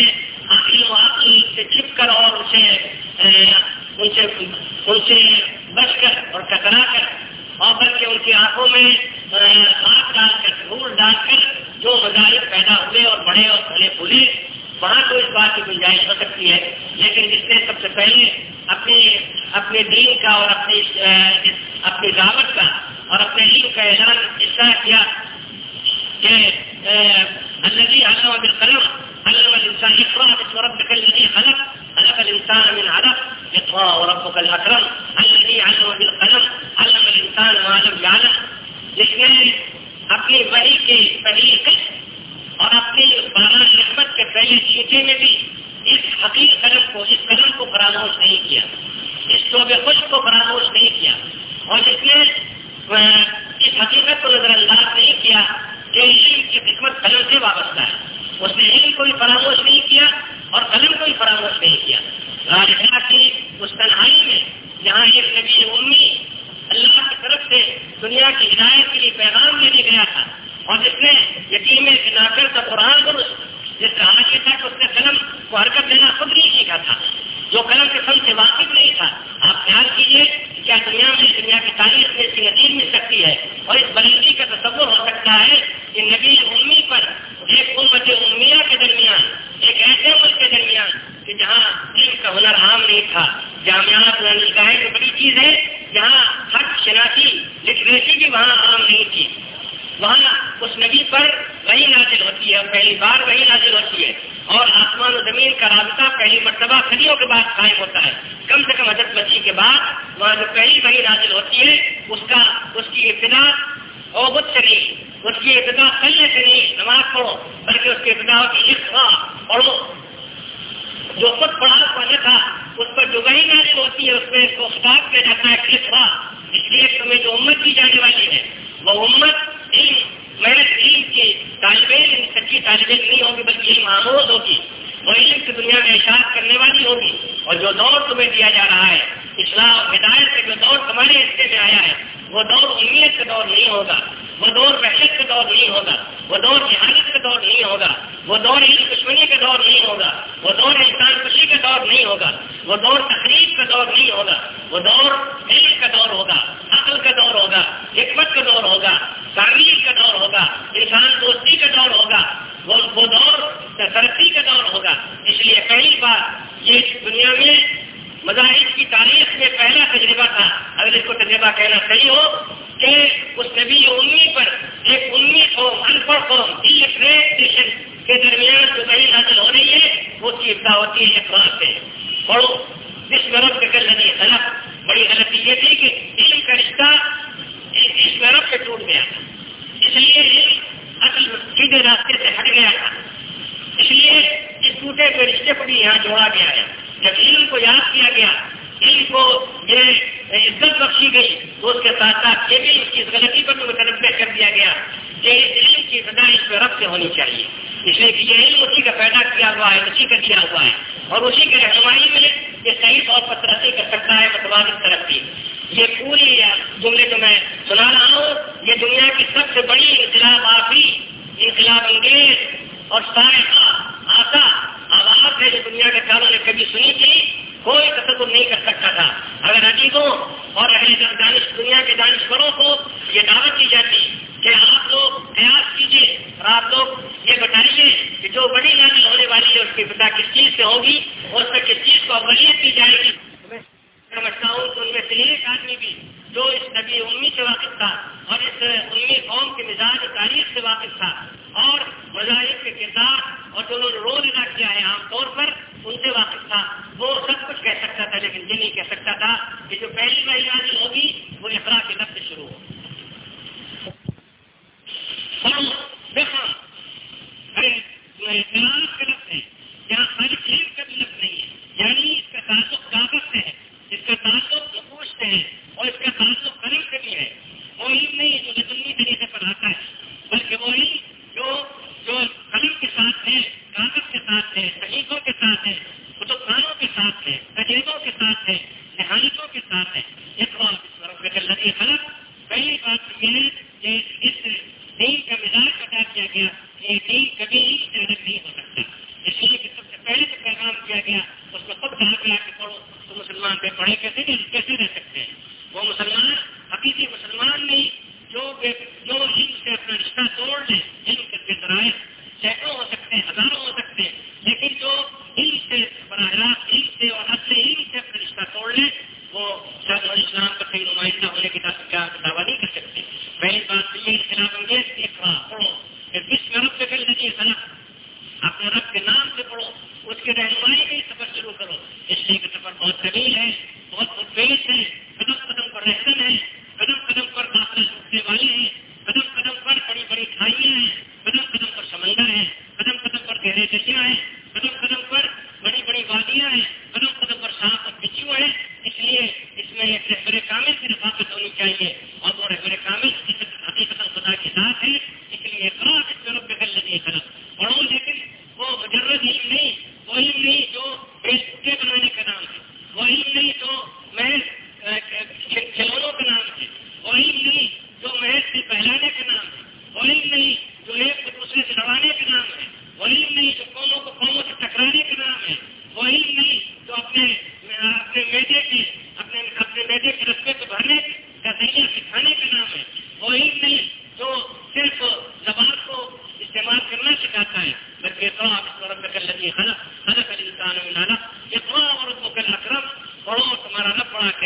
علم و عقل سے چھپ کر اور اسے ان سے ان سے بچ کر اور کترا کر اور بلکہ ان کی آنکھوں میں ہاتھ ڈال کر دھول ڈال کر جو مذاہب پیدا ہوئے اور بڑے اور پھلے پھولے وہاں تو اس بات کی گنجائش ہو سکتی ہے۔ لیکن جس نے سب سے پہلے اپنے اپنے دین کا اور اپنی اپنی دعوت کا اور اپنے علم کا اعلان اس طرح کیا کہ الذي علم بالقلم، علم الانسان اقرا باسم ربك الذي خلق خلق الانسان من علق اقرا وربك الاكرم الذي علم بالقلم، علم الانسان ما لم يعلم جس اپنی وحی کی پہلی قسط اور اپنی بارہ نعمت کے پہلے چیٹے میں بھی اس حقیق قلم کو، اس قلم کو فراموش نہیں کیا، اس شعبے خشک کو فراموش نہیں کیا اور جس نے اس حقیقت کو نظر انداز نہیں کیا کہ علم کی قسمت قلم سے وابستہ ہے۔ اس نے علم کو بھی فراموش نہیں کیا اور قلم کو بھی فراموش نہیں کیا۔ کی اس تنہائی میں جہاں ایک نبی امی اللہ کی طرف سے دنیا کی ہدایت کے لیے پیغام لینے گیا تھا۔ اور جس نے یقین میں بنا قرآن کو جس کا حاصل تھا کہ اس نے قلم کو حرکت دینا خود نہیں سیکھا تھا۔ جو قلم کے سے واقف نہیں تھا۔ آپ خیال کیجیے کیا دنیا میں دنیا کی تاریخ میں اس کی نتیج مل سکتی ہے اور اس بلندی کا تصور ہو سکتا ہے کہ نبی امی پر ایک امت امیہ کے درمیان، ایک ایسے ملک کے درمیان کہ جہاں علم کا ہنر عام نہیں تھا۔ جامعات نگاہیں کی بڑی چیز ہے، جہاں حق شناسی لٹریسی بھی وہاں عام نہیں تھی۔ وہاں اس نبی پر وہی نازل ہوتی ہے، پہلی بار وہی نازل ہوتی ہے۔ اور آسمان و زمین کا رابطہ پہلی مرتبہ صدیوں کے بعد قائم ہوتا ہے۔ کم سے کم حضرت مسیح کے بعد وہاں جو پہلی وہی نازل ہوتی ہے، اس کا، اس کی ابتدا اوبت سے نہیں، اس کی ابتدا پہلے سے نہیں، نماز پڑھو، بلکہ اس کی ابتدا ہوتی ہے پڑھو جو خود پڑھا پڑھنے تھا، اس پر جو وہی نازل ہوتی ہے، اس میں اس کو خطاب کیا جاتا ہے کس اس لیے تمہیں جو امت دی جانے والی ہے، وہ امت علم محنت علم کی طالب علم سچی طالب علم نہیں ہوگی بلکہ علم آموز ہوگی۔ وہ علم کی دنیا میں اشاعت کرنے والی ہوگی۔ اور جو دور تمہیں دیا جا رہا ہے اسلام ہدایت سے جو دور تمہارے حصے میں آیا ہے، وہ دور امیت کا دور نہیں ہوگا۔ وہ دور وحشت کا دور نہیں ہوگا وہ دور جہالت کا دور نہیں ہوگا وہ دور علم دشمنی کا دور نہیں ہوگا وہ دور انسان خوشی کا دور نہیں ہوگا وہ دور تقریب کا دور نہیں ہوگا وہ دور علم کا دور ہوگا عقل کا دور ہوگا حکمت کا دور ہوگا تعمیر کا دور ہوگا انسان دوستی کا دور ہوگا وہ دور ترقی کا دور ہوگا اس لیے پہلی بار یہ دنیا میں مذاہب کی تاریخ میں پہلا تجربہ تھا۔ اگر اس کو تجربہ کہنا صحیح ہو کہ اس نبی امی پر ایک امی قوم ان پڑھ قوم کے درمیان جو کہیں حاصل ہو رہی ہے، وہ کی ابتدا ہوتی ہے۔ اخبار سے پڑھو جس مرب کے کل نہیں غلط بڑی غلطی یہ تھی کہ علم کا رشتہ اس مرب سے ٹوٹ گیا تھا۔ اس لیے اصل سیدھے راستے سے ہٹ گیا تھا۔ اس لیے اس ٹوٹے ہوئے رشتے کو بھی یہاں جوڑا گیا ہے۔ جب علم کو یاد کیا گیا، علم کو یہ عزت بخشی گئی، تو اس کے ساتھ ساتھ یہ بھی اس کی غلطی پر تمہیں کر دیا گیا کہ اس علم کی سزا اس پہ رب سے ہونی چاہیے۔ اس لیے کہ یہ علم اسی کا پیدا کیا ہوا ہے، اسی کا دیا ہوا ہے۔ اور اسی کے رہنمائی میں یہ صحیح طور پر ترقی کر سکتا ہے متبادل ترقی۔ یہ پوری جملے جو میں سنا رہا ہوں، یہ دنیا کی سب سے بڑی انقلاب آفی، انقلاب انگیز اور سارے آسا آواز ہے جو دنیا کے کاروں نے کبھی سنی تھی، کوئی تصور نہیں کر سکتا تھا۔ اگر عجیبوں اور اہل دانش دنیا کے دانشوروں کو یہ دعوت دی جاتی کہ آپ لوگ قیاس کیجیے اور آپ لوگ یہ بتائیے کہ جو بڑی نازل ہونے والی ہے، اس کی پتا کس چیز سے ہوگی اور اس میں کس چیز کو اولت دی جائے گی۔ سمجھتا ہوں تو ان میں سے ایک آدمی بھی جو اس نبی امی سے واقف تھا اور اس امی قوم کے مزاج تاریخ سے واقف تھا اور مذاہب کے کردار اور جو انہوں نے رول ادا کیا ہے عام طور پر ان سے واقف تھا۔ وہ سب کچھ کہہ سکتا تھا لیکن یہ نہیں کہہ سکتا تھا کہ جو پہلی مہیانی ہوگی وہ اقرا کے لفظ سے شروع ہو۔ کا نہیں ہے۔ یعنی اس کا تعلق کاغذ سے ہے اس کا تعلق سے ہے اور اس کا تعلق کرم سے بھی ہے۔ وہ علم نہیں جو نظمی طریقے پر آتا ہے، بلکہ وہ علم جو جو قلم کے ساتھ ہے، کاغذ کے ساتھ ہے تحریکوں کے ساتھ ہے کتب خانوں کے ساتھ ہے تجربوں کے ساتھ ہے، نہایتوں کے ساتھ ہے۔ ایک خلق۔ پہلی بات یہ ہے کہ اس دین کا مزاج بتا کیا گیا کہ دین کبھی ہی زیادہ نہیں ہو سکتا۔ اس لیے کہ سب سے پہلے جو پیغام کیا گیا، اس کو خود کہا کے پڑھو، تو مسلمان پہ پڑھے کیسے؟ کیسے رہ سکتے؟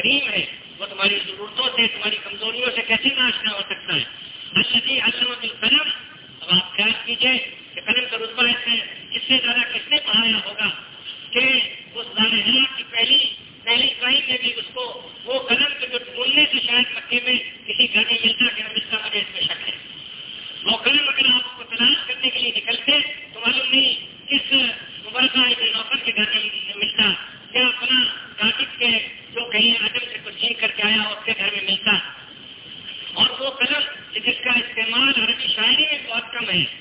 قدیم ہے۔ وہ تمہاری ضرورتوں سے، تمہاری کمزوریوں سے کیسے ناشنا ہو سکتا ہے؟ نشدی علامت القلم۔ اب آپ خیال کیجیے کہ قلم کا رتبہ ہے اس سے زیادہ کس نے پڑھایا ہوگا کہ اس حیات کی پہلی پہلی کہیں میں بھی اس کو، وہ قلم کے جو ٹولنے سے شاید مکے میں کسی گھر میں ملتا کہ ہم اس کا مجھے اس میں شک ہے۔ وہ قلم اگر آپ کو تلاش کرنے کے لیے نکلتے تو معلوم نہیں کس مبارکہ نوکر کے گھر میں ملتا ایمان عربی شاعری میں بہت کم ہے۔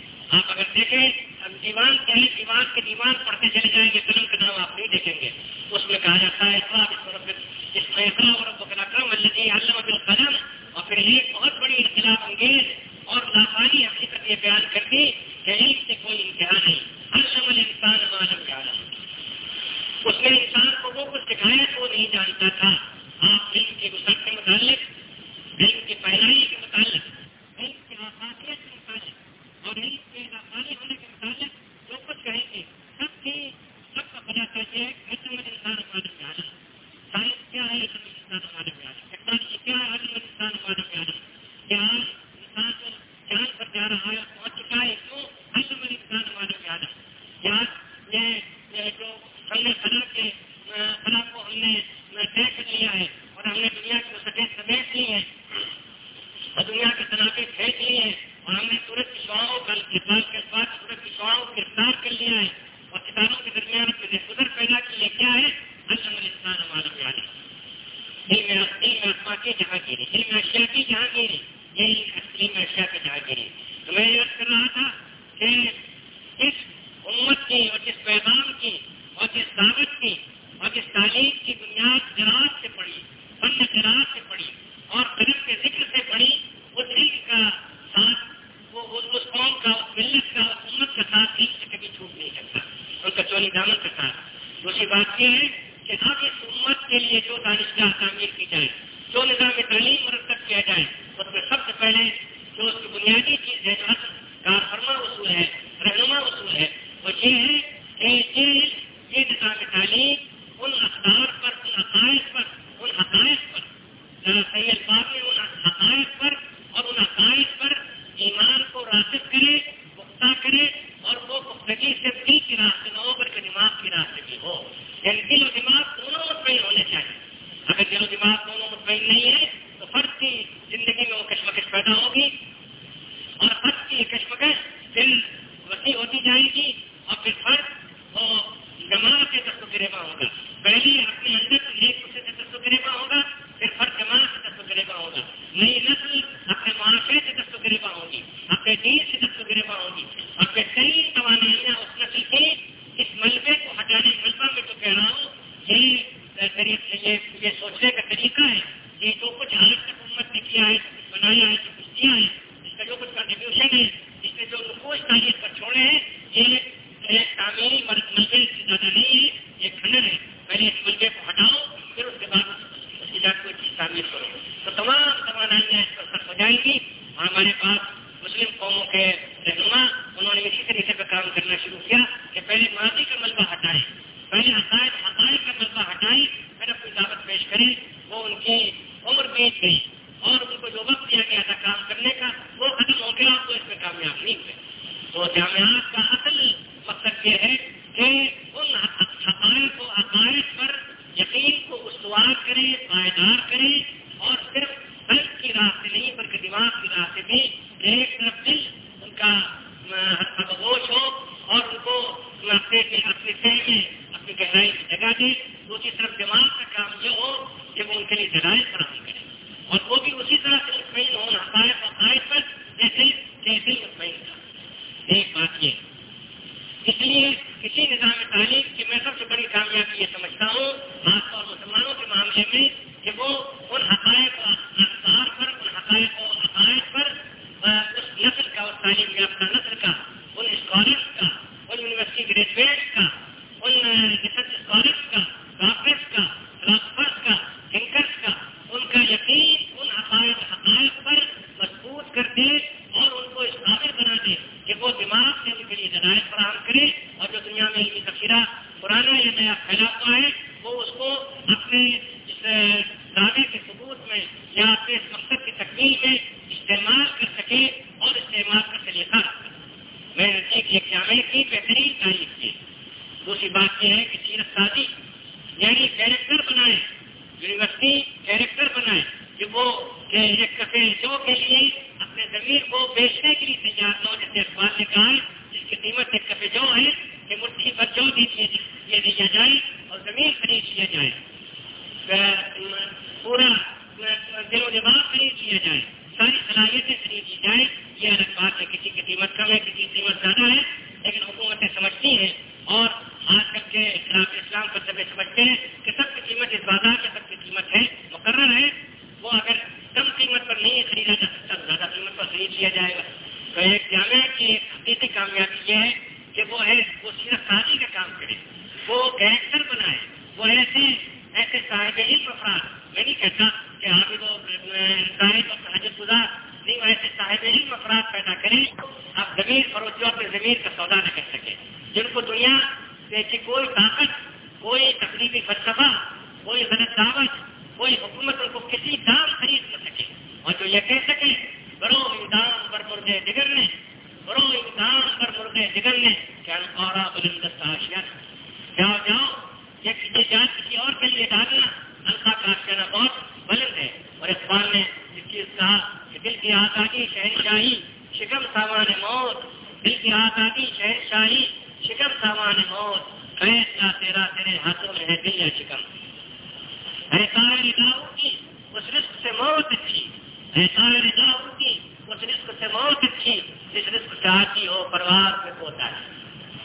یہ یہ سوچنے کا طریقہ ہے کہ جو کچھ حالت تک امت نے کیا ہے بنایا ہے، جو کچھ دیا ہے، اس کا جو کچھ کنٹریبیوشن ہے، اس نے جو نقوش تاریخ پر چھوڑے ہیں، یہ تعمیری ملبے سے زیادہ نہیں ہے، یہ کھنڈر ہے۔ پہلے اس ملبے کو ہٹاؤ پھر اس کے بعد اس کی جات کوئی چیز تعمیر کرو تو تمام توانائیاں اس پر سخت ہو جائیں گی۔ اور ہمارے پاس مسلم قوموں کے رہنما انہوں نے اسی طریقے پہ کام کرنا شروع کیا کہ پہلے ماضی کا ملبہ ہٹائے پہلے حقائق حقائق کا ملبہ ہٹائے پھر اپنی دعوت پیش کرے وہ ان کی عمر بیچ گئی اور ان کو جو وقت دیا گیا تھا کام کرنے کا وہ ختم ہو گیا تو اس میں کامیاب نہیں ہوئے تو جامعات کا اصل مقصد یہ ہے کہ ان حقائق و عقائد پر یقین کو استوار کرے پائیدار کرے اور صرف قلب کی راہ سے نہیں بلکہ دماغ کی راہ سے بھی ایک طرف دل ان کا گوش ہو اور ان کو اپنے اپنے سہ میں اپنی گہرائی کی جگہ دے دوسری طرف دماغ کا کام یہ ہو کہ وہ ان کے لیے جگائیں فراہم کرے اور وہ بھی اسی طرح سے مطمئن ہو حقائق عقائد پر جیسے جیسے مطمئن تھا ایک بات یہ اس لیے کسی نظام تعلیم کی میں سب سے بڑی کامیابی یہ سمجھتا ہوں خاص طور مسلمانوں کے معاملے میں کہ وہ ان حقائق اختار پر ان حقائق و عقائد پر اس نسل کا اس تعلیم یافتہ نسل کا ان اسکالرس کا ان یونیورسٹی گریجویٹ کا ان ریسرچ اسکالرس کا ڈاکٹرس کا فلاسفرس کا تھنکرس کا ان کا یقین ان حقائق حقائق پر مضبوط کر دے اور ان کو بنا دے کہ وہ دماغ سے ان کے لیے ہدایت فراہم کرے اور جو دنیا میں علمی تفصیلہ پرانا یا نیا پھیلا ہوا ہے، وہ اس کو اپنے دعوے کے ثبوت میں یا اپنے اس مقصد کی تکمیل میں استعمال کر سکے اور استعمال کا سلیقہ ہاں، میں نے ایک جامع کی بہترین تعریف کی۔ دوسری بات یہ ہے کہ سیرت سازی یعنی کیریکٹر بنائے یونیورسٹی کیریکٹر بنائے کہ وہ ایک کفے جو کے لیے اپنے زمین کو بیچنے کے لیے تیار نہ جیسے اخبار نے کہا جس کی قیمت ایک کپے جو ہے کہ مٹھی پر جو دیا جائے اور زمین خرید لیا جائے پورا دل و دماغ خرید لیا جائے ساری صلاحیتیں خرید لی جائیں یہ الگ بات ہے کسی کی قیمت کم ہے کسی کی قیمت زیادہ ہے لیکن حکومتیں سمجھتی ہیں اور آج کل کے اسلام اسلام پر سب سمجھتے ہیں کہ سب کی قیمت اس بازار کے سب کی قیمت ہے مقرر ہے وہ اگر کم قیمت پر نہیں خریدا جا سکتا تو زیادہ قیمت پر خرید لیا جائے گا تو ایک جامعہ کی ایک حقیقی کامیابی یہ ہے کہ وہ ہے وہ صرف شادی کا کام کرے وہ کیریکٹر بنائے وہ ایسے ایسے صاحب علم افراد میں نہیں کہتا کہ آپ وہ صاحب اور حاجت گزار نہیں ایسے صاحب علم افراد پیدا کریں آپ زمین فروغ اپنے زمین کا سودا نہ کر سکے جن کو دنیا کی کوئی طاقت کوئی تقریبی فلسفہ کوئی غلط دعوت کوئی حکومت ان کو کسی دام خرید کر سکے اور جو یہ کہہ سکے برو امدام پر مردے بگڑنے برو امدام پر مردے بگڑنے کیا اور آشیا جاؤ جاؤ یہ جان کسی اور کے لیے ڈالنا ہلکا کا کہنا بہت بلند ہے۔ اور اقبال نے اس چیز کہا کہ دل کی آزادی شہر شاہی شکم سامان موت۔ دل کی آزادی شہر شاہی شکم سامان موت۔ فیصلہ تیرا تیرے ہاتھوں میں ہے دل یا شکم رضاؤ کی اس رزق سے موت اچھی رضاؤ کی اس رزق سے موت اچھی جس رزق سے آتی ہو پروار میں ہوتا ہے۔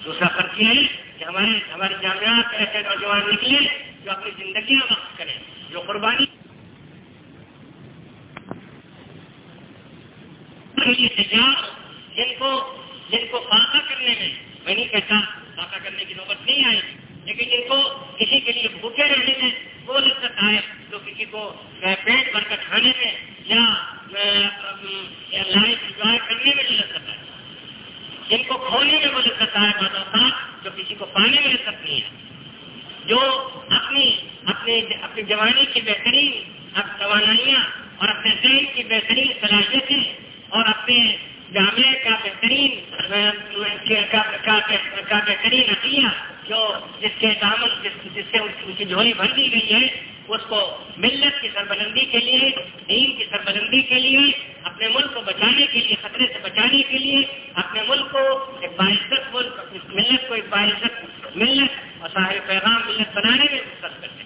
دوسرا فرق یہ ہے ہمارے ہمارے جامعات ایسے نوجوان نکلے جو اپنی زندگیاں وقت کریں، جو قربانی جن کو جن کو فاقہ کرنے میں میں نہیں کہتا فاقہ کرنے کی نوبت نہیں آئی، لیکن جن کو کسی کے لیے بھوکے رہنے میں وہ لذت آئے، جو کسی کو پیٹ بھر کر کھانے میں یا لائف انجوائے کرنے میں لذت آئے۔ جن کو کھولنے میں وہ لذت آئے بات جو کسی کو پانے میں لذت نہیں ہے۔ جو اپنی، اپنے اپنی جوانی کی بہترین، اب توانائیاں اور اپنے ذہن کی بہترین صلاحیتیں اور اپنے جامعہ کا بہترین کا بہترین عطیہ جو جس کے دامن جس سے ان کی جھولی بھر دی گئی ہے، اس کو ملت کی سربلندی کے لیے، دین کی سربلندی کے لیے، اپنے ملک کو بچانے کے لیے، خطرے سے بچانے کے لیے، اپنے ملک کو ایک باعزت ملک ملت کو ایک باعزت ملت اور صاحب پیغام ملت بنانے میں کرتے ہیں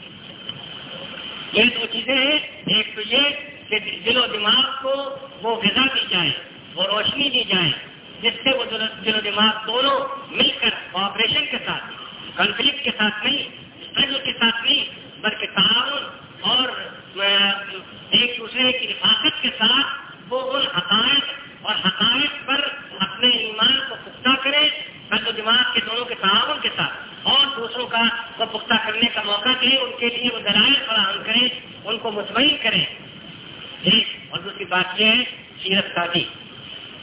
یہ دو چیزیں ہیں۔ ایک تو یہ کہ دل و دماغ کو وہ غذا دی جائے، وہ روشنی دی جائے، جس سے وہ دل و دماغ دونوں مل کر کوآپریشن کے ساتھ کنفلکٹ کے ساتھ نہیں اسٹرگل کے ساتھ نہیں، بلکہ تعاون اور ایک دوسرے کی رفاقت کے ساتھ وہ ان حقائق اور حقائق پر اپنے ایمان کو پختہ کرے قلب و دماغ کے دونوں کے تعاون کے ساتھ۔ اور دوسروں کا وہ پختہ کرنے کا موقع دیں ان کے لیے وہ دلائل فراہم کریں ان کو مطمئن کریں جی، اور دوسری بات یہ ہے، سیرت سازی۔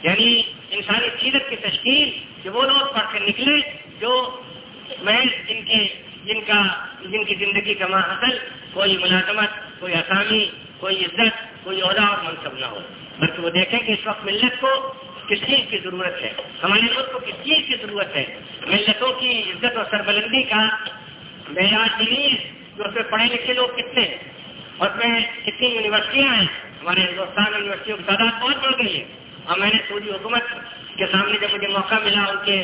یعنی انسانی سیرت کی تشکیل کہ وہ لوگ پڑھ کر نکلے، جو میں جن کے جن کا جن کی زندگی کا حاصل کوئی ملازمت، کوئی آسامی کوئی عزت، کوئی عہدہ اور منصب نہ ہو۔ بلکہ وہ دیکھیں کہ اس وقت ملت کو کس چیز کی ضرورت ہے۔ ہمارے ملک کو کس چیز کی ضرورت ہے۔ ملتوں کی عزت اور سربلندی کا معیار نہیں جو اس میں پڑھے لکھے لوگ کتنے ہیں۔ اور اس میں کتنی یونیورسٹیاں ہیں۔ ہمارے ہندوستان یونیورسٹیوں کی تعداد بہت بڑھ گئی ہے۔ اور میں نے سعودی حکومت کے سامنے جب مجھے موقع ملا ان کے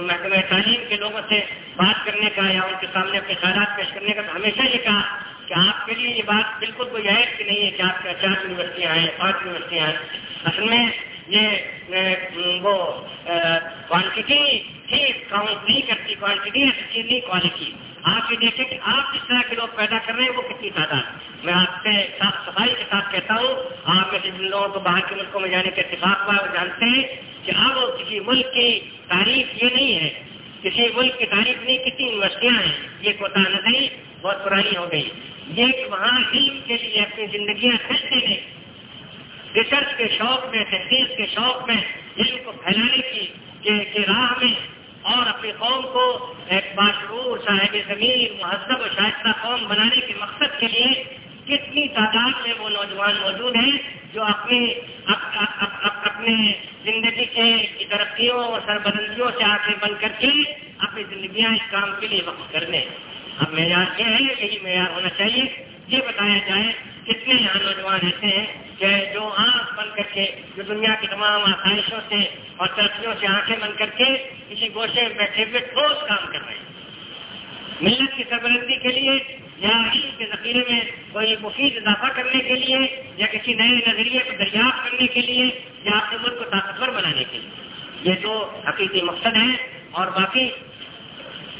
محکمہ تعلیم کے لوگوں سے بات کرنے کا یا ان کے سامنے اپنے خیالات پیش کرنے کا تو ہمیشہ یہ کہا کہ آپ کے لیے یہ بات بالکل کوئی ہے کہ نہیں ہے کہ آپ کے چار یونیورسٹیاں ہیں، پانچ یونیورسٹیاں ہیں۔ اصل میں یہ وہ کوانٹٹی ہی کاؤنٹ نہیں کرتی کوانٹٹی نہیں کوالٹی آپ یہ دیکھیں کہ آپ جس طرح کے لوگ پیدا کر رہے ہیں وہ کتنی تعداد۔ میں آپ سے صاف صفائی کے ساتھ کہتا ہوں، آپ میں سے جن لوگوں کو باہر کے ملکوں میں جانے کا اتفاق ہوا وہ جانتے ہیں کہ اب کسی ملک کی تعریف یہ نہیں ہے، کسی ملک کی تعریف نہیں کتنی یونیورسٹیاں ہیں۔ یہ کوتا نہیں، بہت پرانی ہو گئی۔ یہ وہاں علم کے لیے اپنی زندگیاں کھڑتے ہیں۔ ریسرچ کے شوق میں، تحقیق کے شوق میں علم کو پھیلانے کی راہ میں اور اپنی قوم کو ایک باشعور صاحب زمین، مہذب و شائستہ قوم بنانے کے مقصد کے لیے کتنی تعداد میں وہ نوجوان موجود ہیں۔ جو اپنی اپنے زندگی کے ترقیوں اور سربلندیوں سے آگے بن کر کے اپنی زندگیاں اس کام کے لیے وقت کر دیں اب معیار یہ ہے یہی معیار ہونا چاہیے۔ یہ بتایا جائے کتنے یہاں نوجوان ایسے ہیں کہ جو آنکھ بن کر کے، جو دنیا کی تمام آسائشوں سے اور ترقیوں سے آنکھیں بن کر کے کسی گوشے میں بیٹھے ہوئے ٹھوس کام کر رہے ہیں۔ ملت کی سربلندی کے لیے یا علم کے ذخیرے میں کوئی مفید اضافہ کرنے کے لیے یا کسی نئے نظریے کو دریافت کرنے کے لیے یا اپنے ملک کو طاقتور بنانے کے لیے۔ یہ تو حقیقی مقصد ہے اور باقی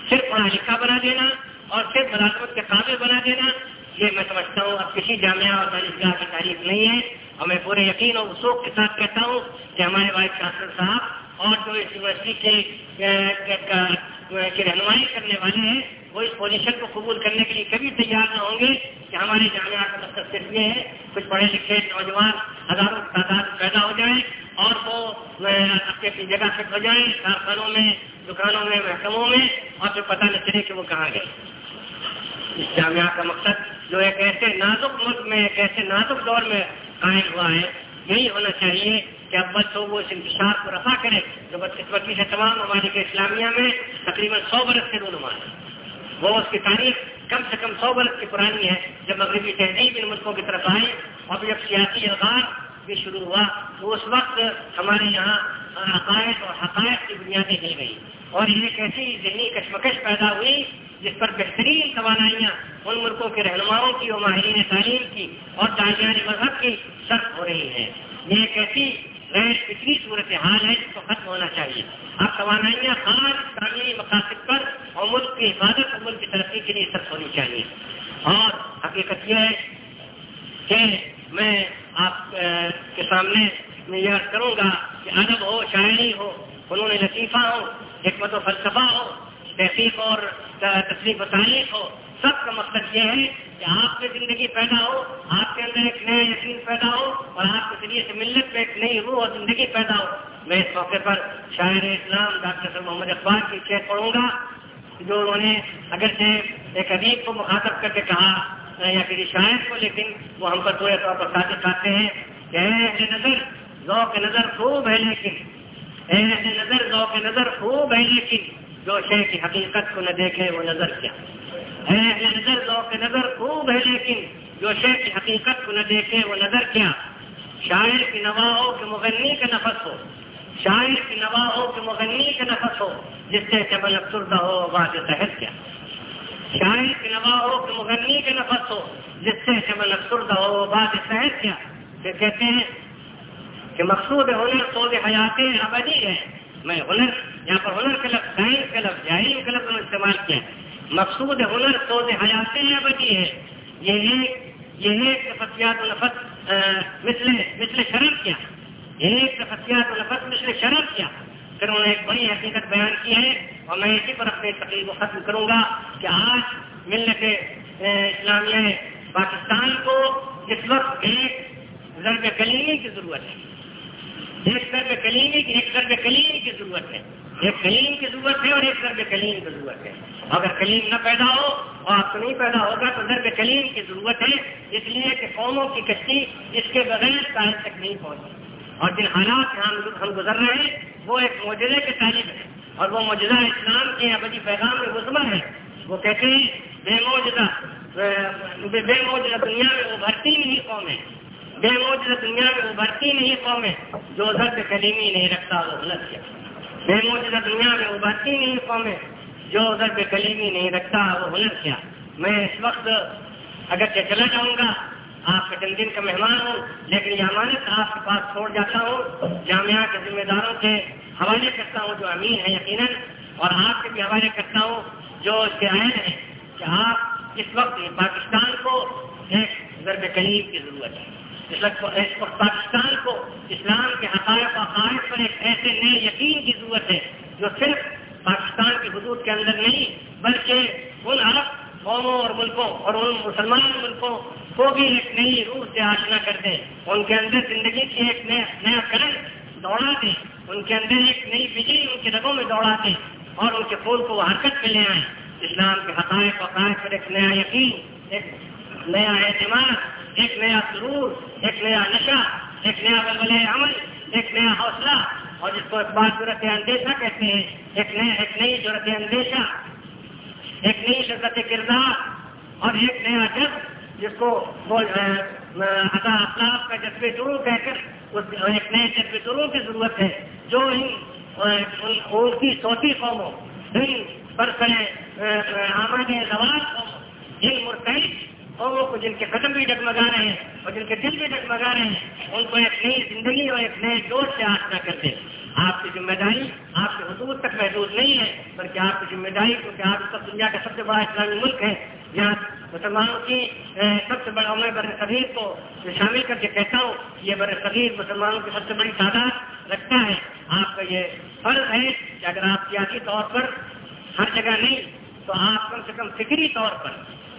صرف پڑھا لکھا بنا دینا اور صرف ملازمت کے قابل بنا دینا، یہ میں سمجھتا ہوں اب کسی جامعہ اور دانشگاہ کی تعریف نہیں ہے۔ اور میں پورے یقین اور اصوق کے ساتھ کہتا ہوں کہ ہمارے وائس چانسلر صاحب اور جو اس یونیورسٹی کے رہنمائی کرنے والے ہیں وہ اس پوزیشن کو قبول کرنے کے لیے کبھی تیار نہ ہوں گے کہ ہمارے جامعہ کا مقصد صرف یہ ہے، کچھ پڑھے لکھے نوجوان ہزاروں کی تعداد پیدا ہو جائیں اور وہ اپنی اپنی جگہ فٹ ہو جائیں کارخانوں میں، دکانوں میں، محکموں میں اور پھر پتہ نہ چلے کہ وہ کہاں گئے۔ اس جامعہ کا مقصد جو ایک ایسے نازک ملک میں، ایک ایسے نازک دور میں قائم ہوا ہے، یہی ہونا چاہیے کہ اب بس وہ اس انتشار کو رفا کرے جو بدقسمتی سے تمام ممالک اسلامیہ میں تقریباً سو برس سے رونما ہے۔ وہ اس کی تاریخ کم سے کم سو برس کی پرانی ہے۔ جب مغربی تہذیب ان ملکوں کی طرف آئی اور جب سیاسی الغار بھی شروع ہوا، تو اس وقت ہمارے یہاں عقائد اور حقائق کی بنیادیں دی گئی اور یہ ایک ایسی ذہنی کشمکش پیدا ہوئی جس پر بہترین توانائیاں ان ملکوں کے رہنماؤں کی اور ماہرین تعلیم کی اور تاجیان مذہب کی سخت ہو رہی ہے یہ ایک ایسی غیر فکری صورت حال ہے جس کو ختم ہونا چاہیے۔ اب توانائیاں، خاص تعلیمی مقاصد پر اور ملک کی حفاظت اور ملک کی ترقی کے لیے سخت ہونی چاہیے۔ اور حقیقت یہ ہے کہ میں آپ کے سامنے میں یہ کروں گا کہ ادب ہو، شاعری ہو، فنون لطیفہ ہو، حکمت و فلسفہ ہو، تحقیق اور تصریف و تعریف ہو سب کا مقصد یہ ہے کہ آپ میں زندگی پیدا ہو، آپ کے اندر ایک نیا یقین پیدا ہو اور آپ کے ذریعے سے ملت میں ایک نئی روح اور زندگی پیدا ہو۔ میں اس موقع پر شاعر اسلام ڈاکٹر صاحب محمد اقبال کی شعر پڑھوں گا، جو انہوں نے اگر سے ایک ادیب کو مخاطب کر کے کہا یا کسی شاعر کو، لیکن وہ ہم پر تھوڑے طور پر صادق آتے ہیں کہ نظر، ذوق نظر خوب ہے لیکن اہل نظر، ذوق نظر خوب ہے لیکن، جو شے کی حقیقت کو نہ دیکھے وہ نظر کیا؟ اہل نظر ذوق نظر خوب ہے لیکن جو شے کی حقیقت کو نہ دیکھے وہ نظر کیا؟ شاعر کی نوا ہو کہ مغنی کا نفس ہو۔ شاعر کی نوا ہو کہ مغنی کا نفس ہو۔ جس سے چبل افسردہ ہو بات تحت کیا؟ شاعر کی نوا ہو کہ مغنی کا نفس ہو۔ جس سے چبل افسردہ ہو بات صحت کیا؟ پھر کہتے ہیں کہ مقصود ہنر سوز حیات ابدی ہے۔ میں ہنر، یہاں پر ہنر کا لفظ سائنس کا لفظ جائن کا لفظ استعمال کیا ہے۔ مقصود ہنر سوز حیات ابدی ہے۔ یہ ایک یہ مثل مثل شرط کیا؟ ایک نفسیات و نفس مثل شرط کیا؟ پھر انہوں نے ایک بڑی حقیقت بیان کی ہے۔ اور میں اسی پر اپنے تقریب کو ختم کروں گا کہ آج ملت اسلامیہ پاکستان کو اس وقت ایک ضرب کلیمی کی ضرورت ہے۔ ایک ضرب کلیمی کی، ایک ضرب کلیم کی ضرورت ہے۔ ایک کلیم کی ضرورت ہے اور ایک ضرب کلیم کی ضرورت ہے۔ اگر کلیم نہ پیدا ہو اور آپ کو نہیں پیدا ہوگا تو ضرب کلیم کی ضرورت ہے۔ اس لیے کہ قوموں کی کشتی اس کے بغیر ساحل تک نہیں پہنچی اور جن حالات سے ہم ہم گزر رہے ہیں، وہ ایک معجزے کے طالب ہے۔ اور وہ معجزہ اسلام کے ابدی پیغام میں مزمر ہے۔ وہ کہتے ہیں، بے موجودہ بے موجودہ دنیا میں ابھرتی نہیں قوم ہے۔ بے موجودہ دنیا میں، ابھرتی نہیں قوم ہے جو ضرب کلیمی نہیں رکھتا وہ غلط کیا۔ بے موجودہ دنیا میں، ابھرتی نہیں قومیں، جو ادھر پہ کلیمی نہیں رکھتا وہ ہنر کیا۔ میں اس وقت اگر چلا جاؤں گا، آپ کے جن دن کا مہمان ہوں، لیکن یہ امانت آپ کے پاس چھوڑ جاتا ہوں۔ جامعہ کے ذمہ داروں کے حوالے کرتا ہوں، جو امین ہے یقیناً، اور آپ کے بھی حوالے کرتا ہوں، جو اس کے اہل ہیں کہ آپ اس وقت پاکستان کو ایک ضرب کلیم کی ضرورت ہے۔ اس وقت پاکستان کو اسلام کے حقائق و عقائد پر ایک ایسے نئے یقین کی ضرورت ہے جو صرف پاکستان کی حدود کے اندر نہیں، بلکہ ان عرب قوموں اور ملکوں اور ان مسلمان ملکوں کو بھی ایک نئی روح سے آشنا کر دیں ان کے اندر زندگی کی ایک نیا نیا کرنٹ دوڑا دیں ان کے اندر ایک نئی بجلی ان کے رگوں میں دوڑا دیں اور ان کے پھول کو حرکت میں لے آئیں اسلام کے حقائق عقائد پر ایک نیا یقین، ایک نیا اعتماد ایک نیا سرور، ایک نیا نشہ، ایک نیا بلبل عمل، ایک نیا حوصلہ۔ اور جس کو اخبار ضرورت اندیشہ کہتے ہیں، ایک نیا، ایک نئی ضرورت اندیشہ، ایک نئی لذت کردار اور ایک نیا جذب، جس کو اخلاق کا جذب ضرور کہہ کر ایک نئے جذب ضرور کی ضرورت ہے۔ جو ان کی سوتی قوموں، ان پر آمد رواج قوموں، ان مرتعد قوموں کو جن کے قدم بھی ڈگمگا رہے ہیں اور جن کے دل بھی ڈگمگا رہے ہیں، ان کو ایک نئی زندگی اور ایک نئے جوش سے آشنا کرتے آپ کی ذمہ داری آپ کے حدود تک محدود نہیں ہے، بلکہ آپ کی ذمہ داری کیونکہ آپ سب دنیا کا سب سے بڑا اسلامی ملک ہے۔ یہاں مسلمانوں کی سب سے بڑا عمر بر صغیر کو شامل کر کے کہتا ہوں، یہ بر صغیر مسلمانوں کی سب سے بڑی تعداد رکھتا ہے۔ آپ کا یہ فرض ہے کہ اگر آپ سیاسی طور پر ہر جگہ نہیں، تو آپ کم سے کم فکری طور پر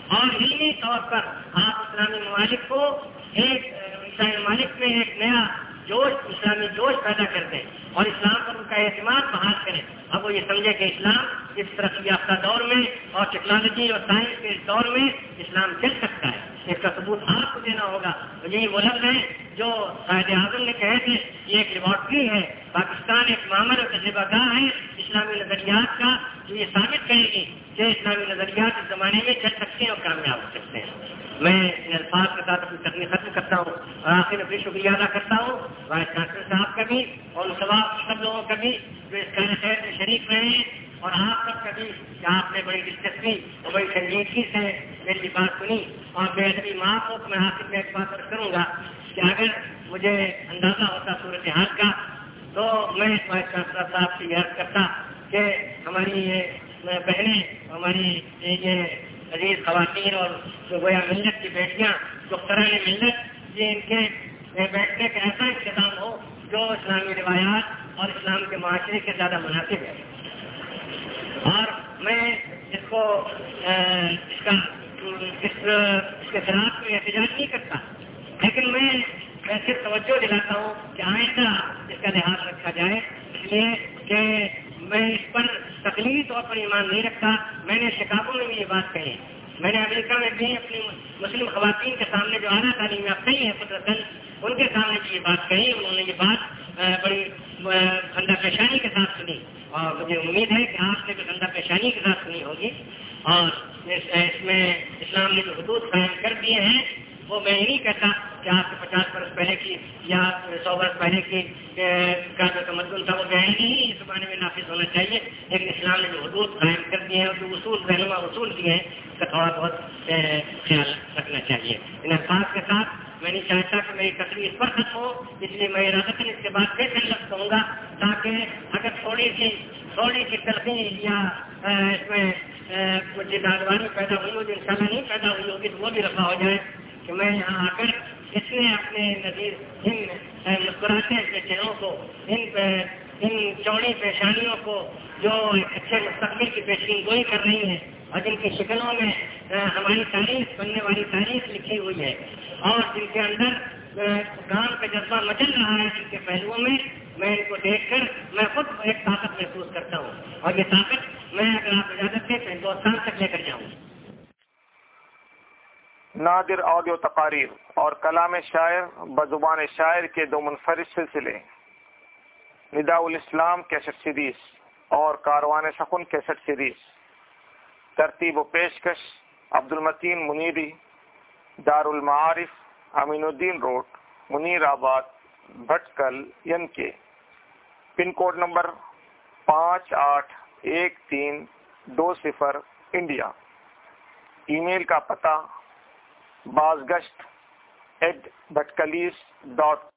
اور علمی طور پر آپ اسلامی ممالک کو ایک اسلامی ممالک میں ایک نیا جوش، اسلامی جوش پیدا کر دیں اور اسلام پر ان کا اعتماد بحال کریں۔ اب وہ یہ سمجھے کہ اسلام اس ترقی یافتہ دور میں اور ٹیکنالوجی اور سائنس کے دور میں اسلام چل سکتا ہے۔ اس کا ثبوت آپ کو دینا ہوگا۔ یہی وہ لفظ ہے جو قائد اعظم نے کہے تھے، یہ ایک لیبارٹری ہے۔ پاکستان ایک معمر اور تجربہ گاہ ہے اسلامی نظریات کا۔ جو یہ ثابت کرے گی کہ اسلامی نظریات اس زمانے میں چل سکتے ہیں اور کامیاب ہو سکتے ہیں۔ میں ان الفاظ کے ساتھ اپنی تکنی ختم کرتا ہوں اور آخر میں بھی شکریہ ادا کرتا ہوں۔ وائس چانسلر صاحب کا بھی اور سب لوگوں کا بھی جو اس خیر میں شریک رہے ہیں۔ اور ہاں، آپ سب کا بھی کہ آپ نے بڑی دلچسپی اور بڑی سنجیدگی سے میری بات سنی اور بے ادبی ماں کو میں آخر میں ایک بات کروں گا کہ اگر مجھے اندازہ ہوتا صورت حال کا، تو میں وائس صاحب کی یاد کرتا کہ ہماری یہ بہنیں، ہماری یہ عزیز خواتین اور جو گویا ملت کی بیٹیاں، جو قرآن ملت، یہ ان کے بیٹھنے کا ایسا انتظام ہو جو اسلامی روایات اور اسلام کے معاشرے کے زیادہ مناسب ہے۔ اور میں اس کو اس کا، اس کے خلاف میں احتجاج نہیں کرتا۔ لیکن میں صرف توجہ دلاتا ہوں کہ آئندہ اس کا لحاظ رکھا جائے۔ اس لیے کہ میں اس پر تکلیف طور پر ایمان نہیں رکھتا۔ میں نے شکاگو میں بھی یہ بات کہی۔ میں نے امریکہ میں بھی اپنی مسلم خواتین کے سامنے جو اعلیٰ تعلیم یافتہ ہی قدرت ان کے سامنے بھی یہ بات کہی۔ انہوں نے یہ بات بڑی خندہ پیشانی کے ساتھ سنی۔ اور مجھے امید ہے کہ آپ نے بھی خندہ پیشانی کے ساتھ سنی ہوگی۔ اور اس میں اسلام نے جو حدود قائم کر دیے ہیں، وہ میں نہیں کہتا کہ آپ سے پچاس برس پہلے کی یا سو برس پہلے کی کا جو تمدن تھا، وہ گئے نہیں، اس زمانے میں نافذ ہونا چاہیے۔ لیکن اسلام نے جو حدود قائم کر دیے ہیں جو اصول، رہنما اصول دیے ہیں، اس کا تھوڑا بہت خیال رکھنا چاہیے۔ ان الفاظ کے ساتھ میں نہیں چاہتا کہ میری تقریر اس پر ختم ہو اس لیے میں ارادہ اس کے بعد پھر لگ کروں گا، تاکہ اگر تھوڑی سی تھوڑی سی ترقی یا اس میں مجھے دادوانی پیدا ہوئی ہو جو ان شاء اللہ نہیں پیدا ہوئی ہوگی تو وہ بھی رفا ہو جائے کہ میں یہاں آ کر اس نے اپنے نظیر ان مسکراتے کے چہروں کو، ان ان چوڑی پیشانیوں کو، جو اچھے مستقبل کی پیشین گوئی کر رہی ہیں۔ اور جن کی شکلوں میں ہماری تاریخ بننے والی تاریخ لکھی ہوئی ہے۔ اور جن کے اندر کام کا جذبہ مچل رہا ہے، جن کے پہلوؤں میں میں ان کو دیکھ کر میں خود ایک طاقت محسوس کرتا ہوں۔ اور یہ طاقت میں اگر آپ اجازت دیں تو ہندوستان تک لے کر جاؤں۔ نادر آڈیو تقاریر اور کلام شاعر، بزبان شاعر کے دو منفرد سلسلے۔ ندا الاسلام کیسٹ سیریز اور کاروان سخن کیسٹ سیریز۔ ترتیب و پیشکش عبد المتین منیری دار المعارف امین الدین روڈ، منیر آباد، بھٹکل ین کے۔ پن کوڈ نمبر پانچ آٹھ ایک تین دو صفر انڈیا۔ ای میل کا پتہ بازگشت ایٹ بٹکلیس ڈاٹ